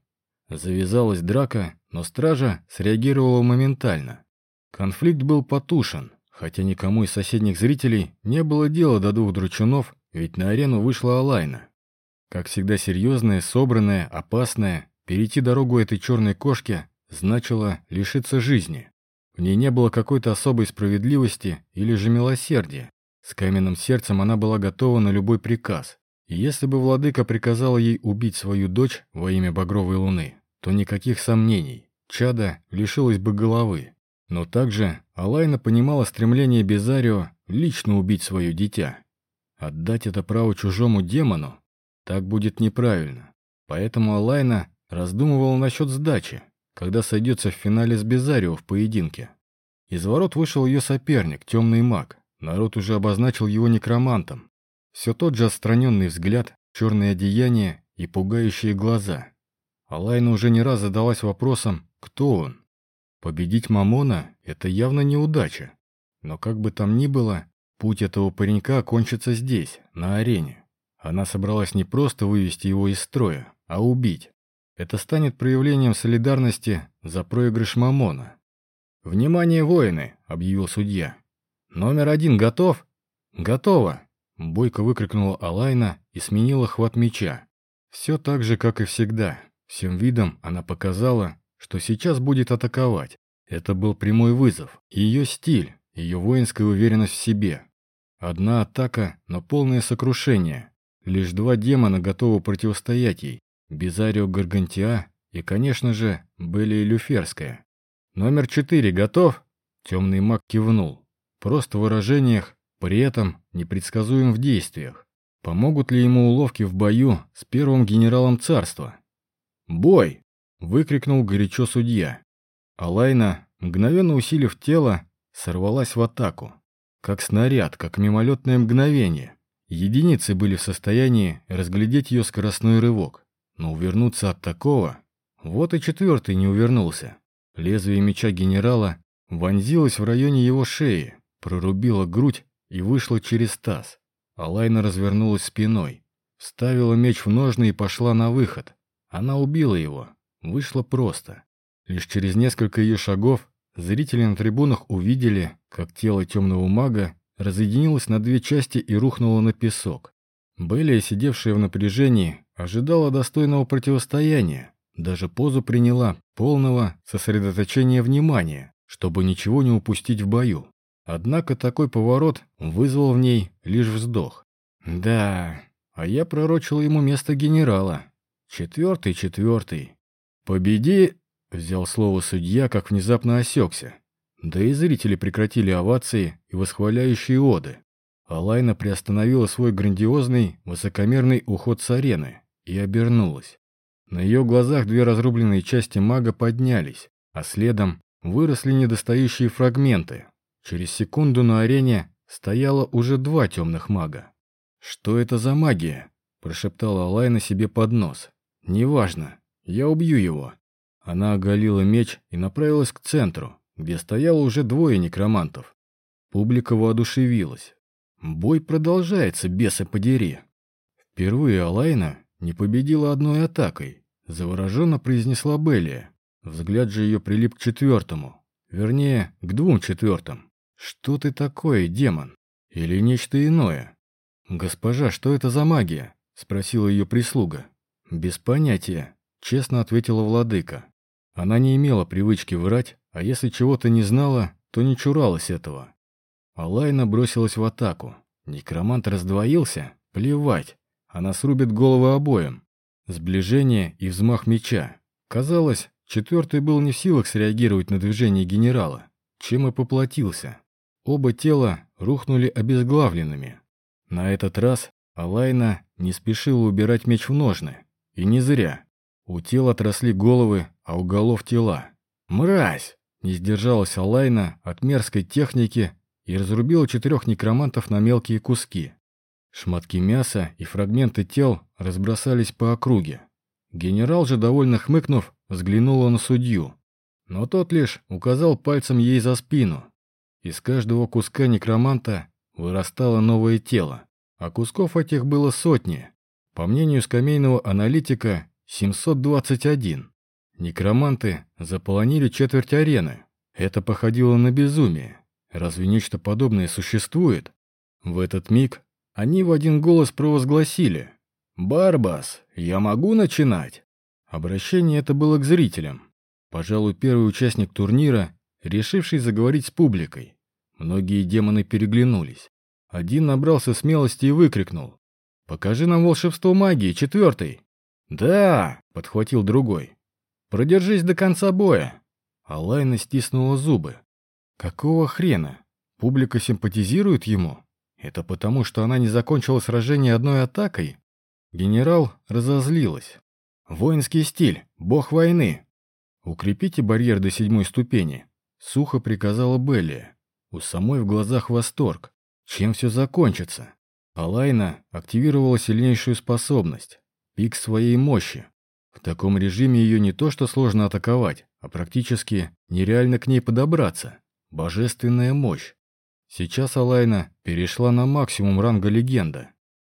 S1: Завязалась драка, но стража среагировала моментально. Конфликт был потушен, хотя никому из соседних зрителей не было дела до двух дручунов, ведь на арену вышла Алайна. Как всегда серьезная, собранная, опасная, перейти дорогу этой черной кошке значило лишиться жизни. В ней не было какой-то особой справедливости или же милосердия. С каменным сердцем она была готова на любой приказ. И если бы владыка приказал ей убить свою дочь во имя Багровой Луны, то никаких сомнений. Чада лишилась бы головы. Но также Алайна понимала стремление Безарио лично убить свое дитя. Отдать это право чужому демону? Так будет неправильно. Поэтому Алайна Раздумывал насчет сдачи, когда сойдется в финале с Безарио в поединке. Из ворот вышел ее соперник, темный маг. Народ уже обозначил его некромантом. Все тот же отстраненный взгляд, черные одеяния и пугающие глаза. Алайна уже не раз задалась вопросом, кто он. Победить Мамона — это явно неудача. Но как бы там ни было, путь этого паренька кончится здесь, на арене. Она собралась не просто вывести его из строя, а убить. Это станет проявлением солидарности за проигрыш Мамона. «Внимание, воины!» — объявил судья. «Номер один готов?» «Готово!» — бойко выкрикнула Алайна и сменила хват меча. Все так же, как и всегда. Всем видом она показала, что сейчас будет атаковать. Это был прямой вызов. Ее стиль, ее воинская уверенность в себе. Одна атака, но полное сокрушение. Лишь два демона готовы противостоять ей. Безарио Гаргантиа и, конечно же, Белли Люферская. «Номер четыре готов?» Темный маг кивнул. Просто в выражениях, при этом непредсказуем в действиях. Помогут ли ему уловки в бою с первым генералом царства? «Бой!» — выкрикнул горячо судья. Алайна, мгновенно усилив тело, сорвалась в атаку. Как снаряд, как мимолетное мгновение. Единицы были в состоянии разглядеть ее скоростной рывок. Но увернуться от такого... Вот и четвертый не увернулся. Лезвие меча генерала вонзилось в районе его шеи, прорубило грудь и вышло через таз. Алайна развернулась спиной, вставила меч в ножны и пошла на выход. Она убила его. Вышло просто. Лишь через несколько ее шагов зрители на трибунах увидели, как тело темного мага разъединилось на две части и рухнуло на песок. Белия, сидевшая в напряжении, ожидала достойного противостояния, даже позу приняла полного сосредоточения внимания, чтобы ничего не упустить в бою. Однако такой поворот вызвал в ней лишь вздох. Да, а я пророчил ему место генерала. Четвертый, четвертый. «Победи!» — взял слово судья, как внезапно осекся. Да и зрители прекратили овации и восхваляющие оды. Алайна приостановила свой грандиозный, высокомерный уход с арены и обернулась. На ее глазах две разрубленные части мага поднялись, а следом выросли недостающие фрагменты. Через секунду на арене стояло уже два темных мага. «Что это за магия?» – прошептала Алайна себе под нос. «Неважно, я убью его». Она оголила меч и направилась к центру, где стояло уже двое некромантов. Публика воодушевилась. Бой продолжается, бесы подери. Впервые Алайна не победила одной атакой, завороженно произнесла Беллия. Взгляд же ее прилип к четвертому, вернее, к двум четвертым. Что ты такое, демон? Или нечто иное? Госпожа, что это за магия? Спросила ее прислуга. Без понятия, честно ответила владыка. Она не имела привычки врать, а если чего-то не знала, то не чуралась этого. Алайна бросилась в атаку. Некромант раздвоился? Плевать. Она срубит головы обоим. Сближение и взмах меча. Казалось, четвертый был не в силах среагировать на движение генерала, чем и поплатился. Оба тела рухнули обезглавленными. На этот раз Алайна не спешила убирать меч в ножны. И не зря. У тел отросли головы, а у голов тела. «Мразь!» — не сдержалась Алайна от мерзкой техники и разрубила четырех некромантов на мелкие куски. Шматки мяса и фрагменты тел разбросались по округе. Генерал же, довольно хмыкнув, взглянула на судью. Но тот лишь указал пальцем ей за спину. Из каждого куска некроманта вырастало новое тело, а кусков этих было сотни. По мнению скамейного аналитика, 721. Некроманты заполонили четверть арены. Это походило на безумие. Разве нечто подобное существует? В этот миг они в один голос провозгласили «Барбас, я могу начинать?» Обращение это было к зрителям. Пожалуй, первый участник турнира, решивший заговорить с публикой. Многие демоны переглянулись. Один набрался смелости и выкрикнул «Покажи нам волшебство магии, четвертый!» «Да!» — подхватил другой. «Продержись до конца боя!» Алайна стиснула зубы. «Какого хрена? Публика симпатизирует ему?» Это потому, что она не закончила сражение одной атакой? Генерал разозлилась. Воинский стиль, бог войны. Укрепите барьер до седьмой ступени. Сухо приказала Белли. У самой в глазах восторг. Чем все закончится? Алайна активировала сильнейшую способность. Пик своей мощи. В таком режиме ее не то что сложно атаковать, а практически нереально к ней подобраться. Божественная мощь. Сейчас Алайна перешла на максимум ранга легенда.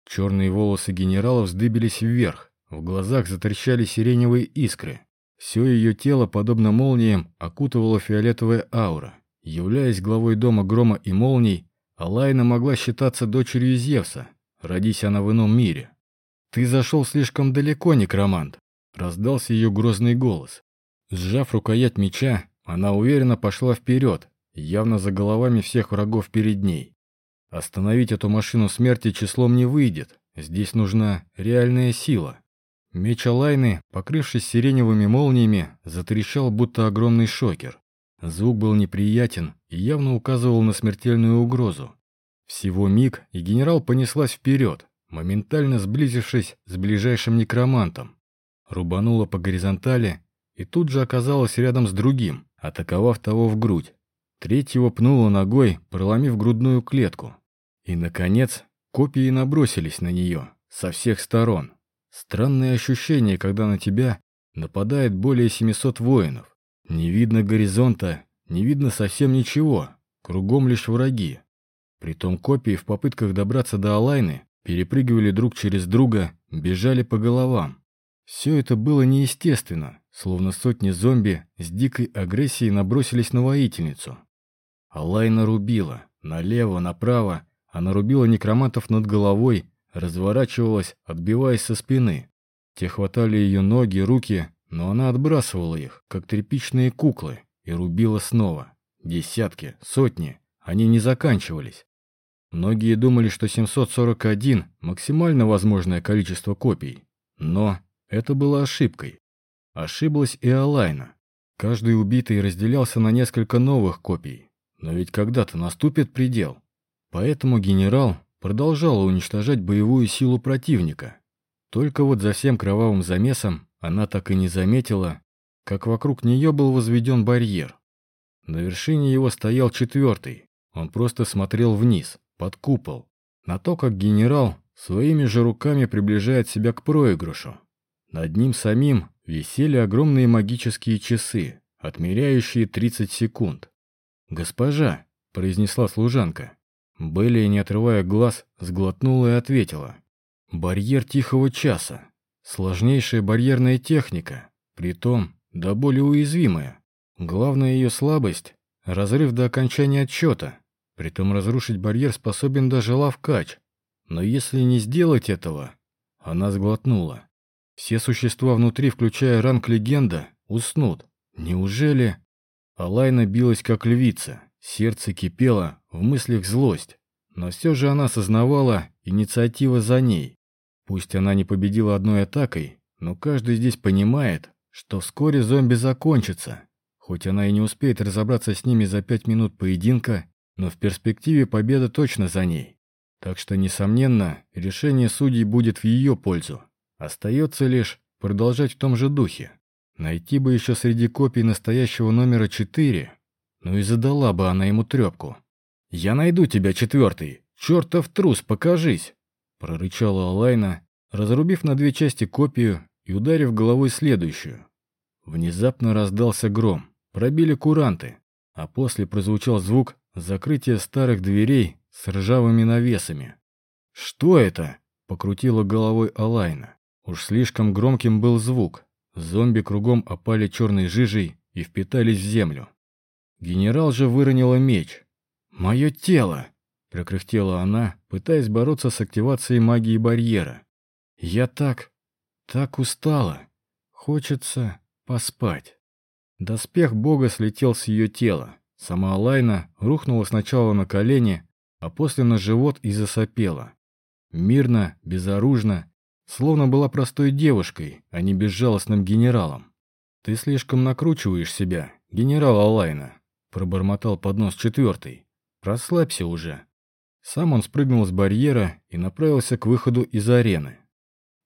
S1: Черные волосы генерала вздыбились вверх, в глазах затрещали сиреневые искры. Все ее тело, подобно молниям, окутывала фиолетовая аура. Являясь главой дома грома и молний, Алайна могла считаться дочерью Зевса, родись она в ином мире. «Ты зашел слишком далеко, некромант», — раздался ее грозный голос. Сжав рукоять меча, она уверенно пошла вперед, явно за головами всех врагов перед ней. Остановить эту машину смерти числом не выйдет, здесь нужна реальная сила. Меч Алайны, покрывшись сиреневыми молниями, затрещал, будто огромный шокер. Звук был неприятен и явно указывал на смертельную угрозу. Всего миг, и генерал понеслась вперед, моментально сблизившись с ближайшим некромантом. Рубанула по горизонтали и тут же оказалась рядом с другим, атаковав того в грудь. Третьего пнула ногой, проломив грудную клетку. И, наконец, копии набросились на нее со всех сторон. Странное ощущение, когда на тебя нападает более 700 воинов. Не видно горизонта, не видно совсем ничего, кругом лишь враги. Притом копии в попытках добраться до Алайны перепрыгивали друг через друга, бежали по головам. Все это было неестественно, словно сотни зомби с дикой агрессией набросились на воительницу. Алайна рубила, налево, направо, она рубила некромантов над головой, разворачивалась, отбиваясь со спины. Те хватали ее ноги, руки, но она отбрасывала их, как тряпичные куклы, и рубила снова. Десятки, сотни, они не заканчивались. Многие думали, что 741 – максимально возможное количество копий. Но это было ошибкой. Ошиблась и Алайна. Каждый убитый разделялся на несколько новых копий. Но ведь когда-то наступит предел. Поэтому генерал продолжала уничтожать боевую силу противника. Только вот за всем кровавым замесом она так и не заметила, как вокруг нее был возведен барьер. На вершине его стоял четвертый. Он просто смотрел вниз, под купол, на то, как генерал своими же руками приближает себя к проигрышу. Над ним самим висели огромные магические часы, отмеряющие 30 секунд. «Госпожа», — произнесла служанка. Белли, не отрывая глаз, сглотнула и ответила. «Барьер тихого часа. Сложнейшая барьерная техника, притом до боли уязвимая. Главная ее слабость — разрыв до окончания отсчета. Притом разрушить барьер способен даже лавкач. Но если не сделать этого...» Она сглотнула. Все существа внутри, включая ранг легенда, уснут. Неужели... Алайна билась как львица, сердце кипело, в мыслях злость. Но все же она сознавала инициатива за ней. Пусть она не победила одной атакой, но каждый здесь понимает, что вскоре зомби закончатся. Хоть она и не успеет разобраться с ними за пять минут поединка, но в перспективе победа точно за ней. Так что, несомненно, решение судей будет в ее пользу. Остается лишь продолжать в том же духе. Найти бы еще среди копий настоящего номера 4, ну и задала бы она ему трепку. «Я найду тебя, четвертый! Чертов трус, покажись!» прорычала Алайна, разрубив на две части копию и ударив головой следующую. Внезапно раздался гром, пробили куранты, а после прозвучал звук закрытия старых дверей с ржавыми навесами. «Что это?» — покрутила головой Алайна. Уж слишком громким был звук. Зомби кругом опали черной жижей и впитались в землю. Генерал же выронила меч. «Мое тело!» — прокряхтела она, пытаясь бороться с активацией магии барьера. «Я так, так устала. Хочется поспать». Доспех бога слетел с ее тела. Сама Алайна рухнула сначала на колени, а после на живот и засопела. Мирно, безоружно, Словно была простой девушкой, а не безжалостным генералом. «Ты слишком накручиваешь себя, генерал Алайна», — пробормотал под нос четвертый. «Расслабься уже». Сам он спрыгнул с барьера и направился к выходу из арены.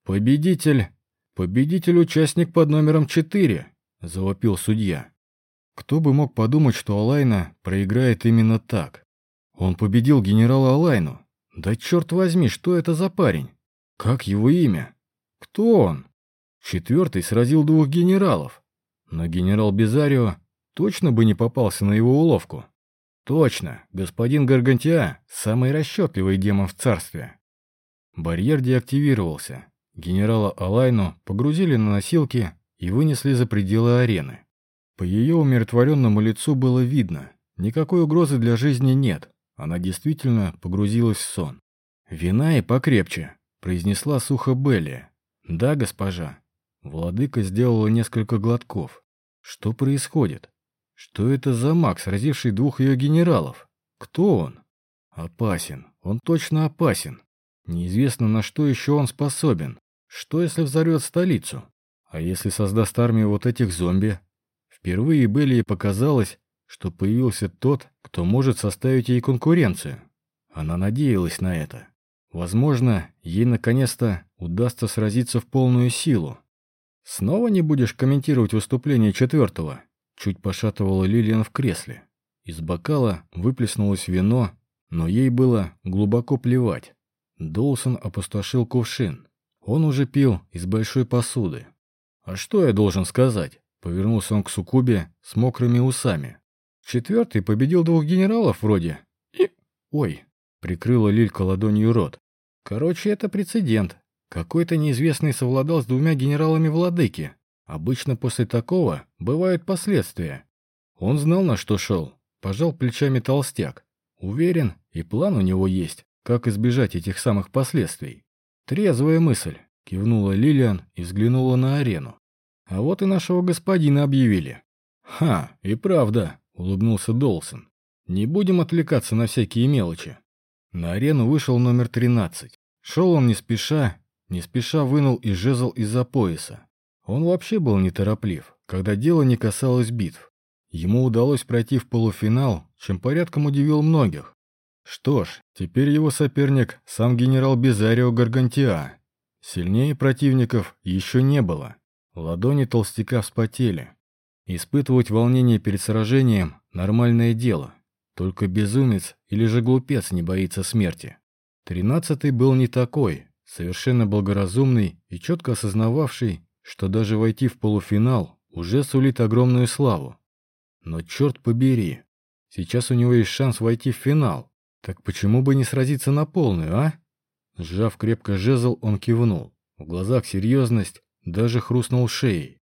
S1: «Победитель! «Победитель-участник под номером 4», — завопил судья. Кто бы мог подумать, что Алайна проиграет именно так? Он победил генерала Алайну. Да черт возьми, что это за парень? Как его имя? Кто он? Четвертый сразил двух генералов. Но генерал Безарио точно бы не попался на его уловку. Точно, господин Гаргантиа — самый расчетливый демон в царстве. Барьер деактивировался. Генерала Алайну погрузили на носилки и вынесли за пределы арены. По ее умиротворенному лицу было видно, никакой угрозы для жизни нет, она действительно погрузилась в сон. «Вина и покрепче», — произнесла сухо Белли. «Да, госпожа». Владыка сделала несколько глотков. «Что происходит? Что это за маг, сразивший двух ее генералов? Кто он?» «Опасен. Он точно опасен. Неизвестно, на что еще он способен. Что, если взорвет столицу? А если создаст армию вот этих зомби? Впервые Белли показалось, что появился тот, кто может составить ей конкуренцию. Она надеялась на это. Возможно, ей наконец-то удастся сразиться в полную силу. «Снова не будешь комментировать выступление четвертого?» Чуть пошатывала Лилиан в кресле. Из бокала выплеснулось вино, но ей было глубоко плевать. Долсон опустошил кувшин. Он уже пил из большой посуды. «А что я должен сказать?» Повернулся он к Сукубе с мокрыми усами. «Четвертый победил двух генералов вроде. И... Ой!» Прикрыла Лилька ладонью рот. «Короче, это прецедент. Какой-то неизвестный совладал с двумя генералами владыки. Обычно после такого бывают последствия. Он знал, на что шел. Пожал плечами толстяк. Уверен, и план у него есть, как избежать этих самых последствий. «Трезвая мысль», — кивнула Лилиан и взглянула на арену. «А вот и нашего господина объявили». «Ха, и правда», — улыбнулся Долсон. «Не будем отвлекаться на всякие мелочи». На арену вышел номер 13. Шел он не спеша, не спеша вынул и жезл из-за пояса. Он вообще был нетороплив, когда дело не касалось битв. Ему удалось пройти в полуфинал, чем порядком удивил многих. Что ж, теперь его соперник сам генерал Безарио Гаргантиа. Сильнее противников еще не было. Ладони толстяка вспотели. Испытывать волнение перед сражением – нормальное дело. Только безумец или же глупец не боится смерти. Тринадцатый был не такой, совершенно благоразумный и четко осознававший, что даже войти в полуфинал уже сулит огромную славу. Но черт побери, сейчас у него есть шанс войти в финал. Так почему бы не сразиться на полную, а? Сжав крепко жезл, он кивнул. В глазах серьезность, даже хрустнул шеей.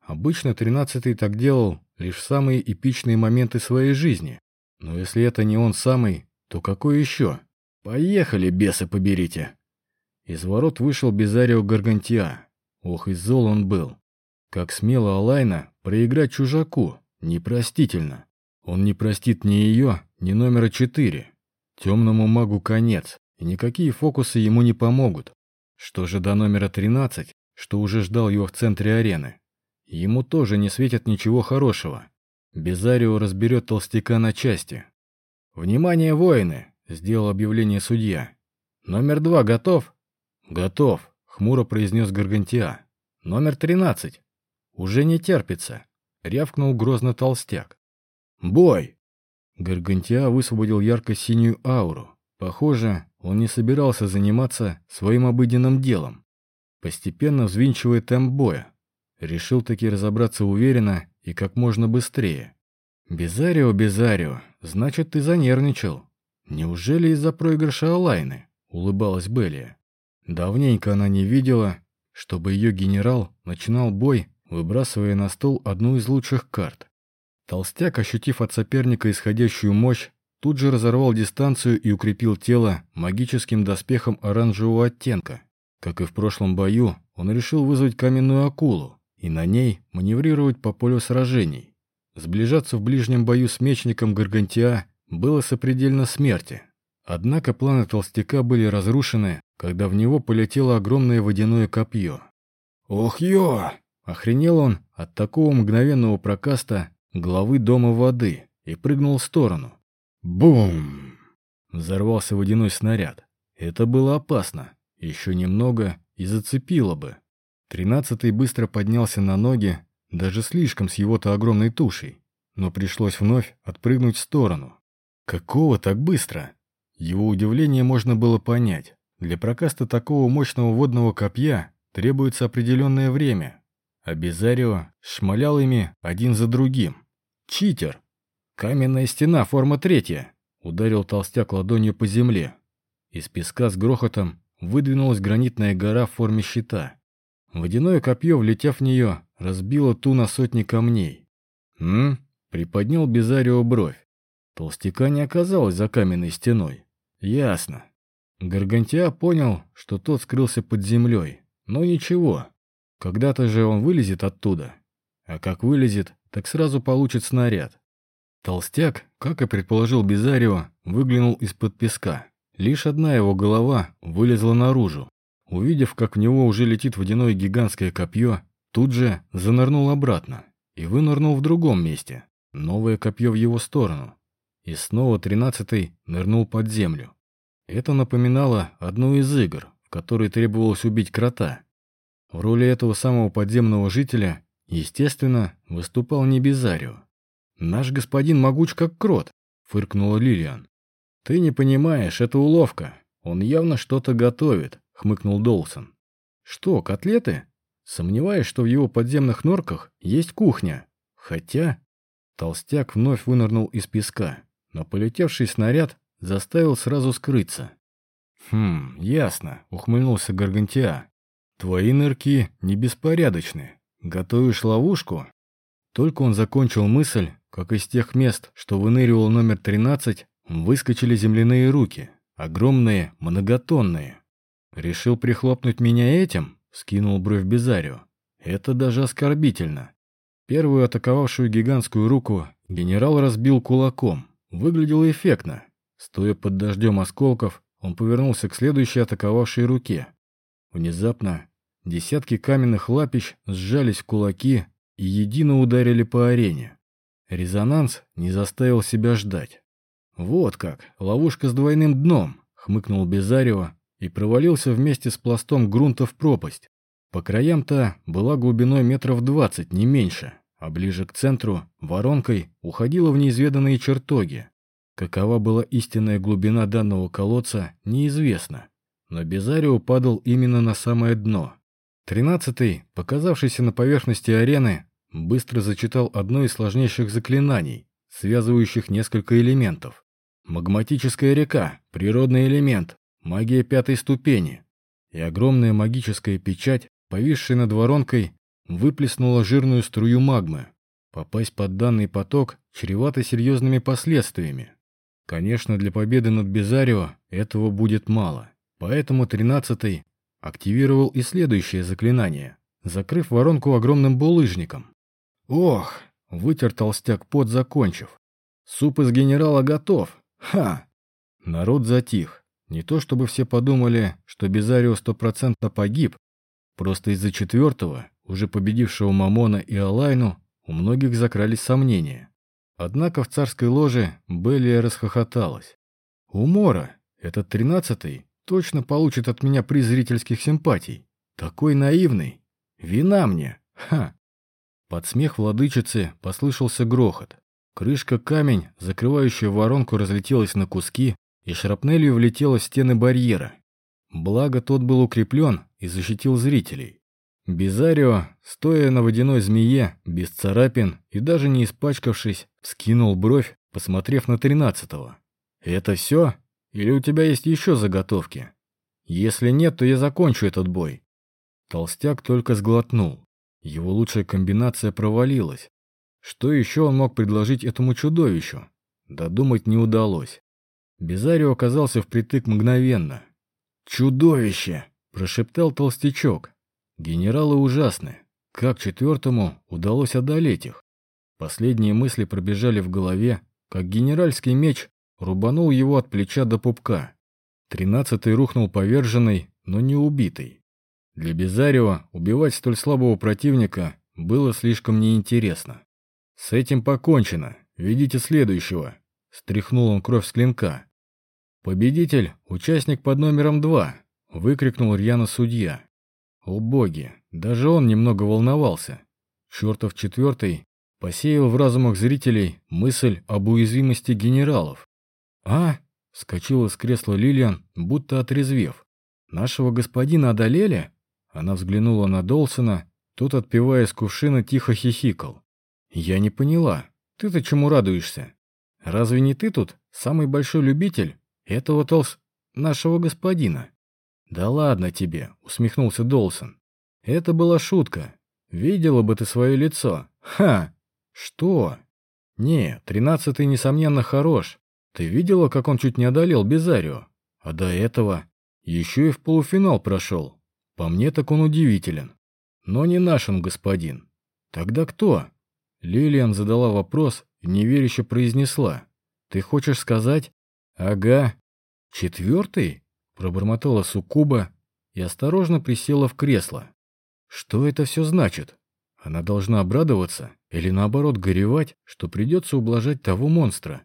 S1: Обычно тринадцатый так делал лишь в самые эпичные моменты своей жизни. Но если это не он самый, то какой еще? Поехали, бесы поберите! Из ворот вышел Безарио Гаргантиа. Ох, и зол он был. Как смело Алайна проиграть чужаку, непростительно. Он не простит ни ее, ни номера четыре. Темному магу конец, и никакие фокусы ему не помогут. Что же до номера 13, что уже ждал его в центре арены? Ему тоже не светит ничего хорошего. Безарио разберет толстяка на части. «Внимание, воины!» — сделал объявление судья. «Номер два готов?» «Готов», — хмуро произнес Гаргантиа. «Номер тринадцать». «Уже не терпится», — рявкнул грозно толстяк. «Бой!» Гаргантиа высвободил ярко-синюю ауру. Похоже, он не собирался заниматься своим обыденным делом. Постепенно взвинчивая темп боя. Решил таки разобраться уверенно и как можно быстрее. «Безарио, Безарио, значит, ты занервничал. Неужели из-за проигрыша Алайны?» — улыбалась Белия. Давненько она не видела, чтобы ее генерал начинал бой, выбрасывая на стол одну из лучших карт. Толстяк, ощутив от соперника исходящую мощь, тут же разорвал дистанцию и укрепил тело магическим доспехом оранжевого оттенка. Как и в прошлом бою, он решил вызвать каменную акулу и на ней маневрировать по полю сражений. Сближаться в ближнем бою с мечником Гаргантиа было сопредельно смерти. Однако планы толстяка были разрушены, когда в него полетело огромное водяное копье. «Ох, ё!» — охренел он от такого мгновенного прокаста главы дома воды и прыгнул в сторону. Бум! Взорвался водяной снаряд. Это было опасно. Еще немного и зацепило бы. Тринадцатый быстро поднялся на ноги, даже слишком с его-то огромной тушей, но пришлось вновь отпрыгнуть в сторону. Какого так быстро? Его удивление можно было понять. Для прокаста такого мощного водного копья требуется определенное время, а Безарио шмалял ими один за другим. Читер! Каменная стена, форма третья! Ударил толстяк ладонью по земле. Из песка с грохотом выдвинулась гранитная гора в форме щита. Водяное копье, влетев в нее, разбило ту на сотни камней. «М?» — приподнял Безарио бровь. Толстяка не оказалось за каменной стеной. «Ясно». Гаргантия понял, что тот скрылся под землей. Но ничего, когда-то же он вылезет оттуда. А как вылезет, так сразу получит снаряд. Толстяк, как и предположил Безарио, выглянул из-под песка. Лишь одна его голова вылезла наружу. Увидев, как в него уже летит водяное гигантское копье, тут же занырнул обратно и вынырнул в другом месте. Новое копье в его сторону. И снова тринадцатый нырнул под землю. Это напоминало одну из игр, в которой требовалось убить крота. В роли этого самого подземного жителя, естественно, выступал не Безарио. «Наш господин могуч как крот», — фыркнула Лилиан. «Ты не понимаешь, это уловка. Он явно что-то готовит», — хмыкнул Долсон. «Что, котлеты?» Сомневаюсь, что в его подземных норках есть кухня. Хотя... Толстяк вновь вынырнул из песка, но полетевший снаряд заставил сразу скрыться. «Хм, ясно», — ухмыльнулся Гаргантиа. «Твои нырки не беспорядочны. Готовишь ловушку?» Только он закончил мысль, как из тех мест, что выныривал номер 13, выскочили земляные руки, огромные, многотонные. «Решил прихлопнуть меня этим?» — скинул бровь Безарио. «Это даже оскорбительно». Первую атаковавшую гигантскую руку генерал разбил кулаком. Выглядело эффектно. Стоя под дождем осколков, он повернулся к следующей атаковавшей руке. Внезапно Десятки каменных лапищ сжались в кулаки и едино ударили по арене. Резонанс не заставил себя ждать. «Вот как, ловушка с двойным дном», — хмыкнул Безарио и провалился вместе с пластом грунта в пропасть. По краям-то была глубиной метров двадцать, не меньше, а ближе к центру воронкой уходила в неизведанные чертоги. Какова была истинная глубина данного колодца, неизвестно, но Безарио падал именно на самое дно — Тринадцатый, показавшийся на поверхности арены, быстро зачитал одно из сложнейших заклинаний, связывающих несколько элементов. Магматическая река, природный элемент, магия пятой ступени. И огромная магическая печать, повисшая над воронкой, выплеснула жирную струю магмы. Попасть под данный поток чревато серьезными последствиями. Конечно, для победы над Безарио этого будет мало. Поэтому тринадцатый Активировал и следующее заклинание, закрыв воронку огромным булыжником. Ох, вытер толстяк пот, закончив. Суп из генерала готов. Ха! Народ затих. Не то чтобы все подумали, что Безарио стопроцентно погиб, просто из-за четвертого, уже победившего Мамона и Алайну, у многих закрались сомнения. Однако в царской ложе Беллия расхохоталась. Умора, этот тринадцатый, точно получит от меня приз зрительских симпатий. Такой наивный. Вина мне. Ха. Под смех владычицы послышался грохот. Крышка-камень, закрывающая воронку, разлетелась на куски и шрапнелью влетела в стены барьера. Благо тот был укреплен и защитил зрителей. Безарио, стоя на водяной змее, без царапин и даже не испачкавшись, скинул бровь, посмотрев на тринадцатого. «Это все?» Или у тебя есть еще заготовки? Если нет, то я закончу этот бой». Толстяк только сглотнул. Его лучшая комбинация провалилась. Что еще он мог предложить этому чудовищу? Додумать не удалось. Безарио оказался впритык мгновенно. «Чудовище!» – прошептал толстячок. «Генералы ужасны. Как четвертому удалось одолеть их?» Последние мысли пробежали в голове, как генеральский меч Рубанул его от плеча до пупка. Тринадцатый рухнул поверженный, но не убитый. Для Безарева убивать столь слабого противника было слишком неинтересно. «С этим покончено. Ведите следующего», — стряхнул он кровь с клинка. «Победитель — участник под номером два», — выкрикнул рьяно судья. «О боги, Даже он немного волновался. Чертов четвертый посеял в разумах зрителей мысль об уязвимости генералов. «А?» — скочила с кресла Лилиан, будто отрезвев. «Нашего господина одолели?» Она взглянула на Долсона, тот, отпивая из кувшина, тихо хихикал. «Я не поняла. Ты-то чему радуешься? Разве не ты тут самый большой любитель этого толс... нашего господина?» «Да ладно тебе», — усмехнулся Долсон. «Это была шутка. Видела бы ты свое лицо. Ха! Что? Не, тринадцатый, несомненно, хорош. Ты видела, как он чуть не одолел Безарио? А до этого еще и в полуфинал прошел. По мне так он удивителен. Но не наш он господин. Тогда кто? Лилиан задала вопрос и неверяще произнесла. Ты хочешь сказать? Ага. Четвертый? Пробормотала Сукуба и осторожно присела в кресло. Что это все значит? Она должна обрадоваться или наоборот горевать, что придется ублажать того монстра,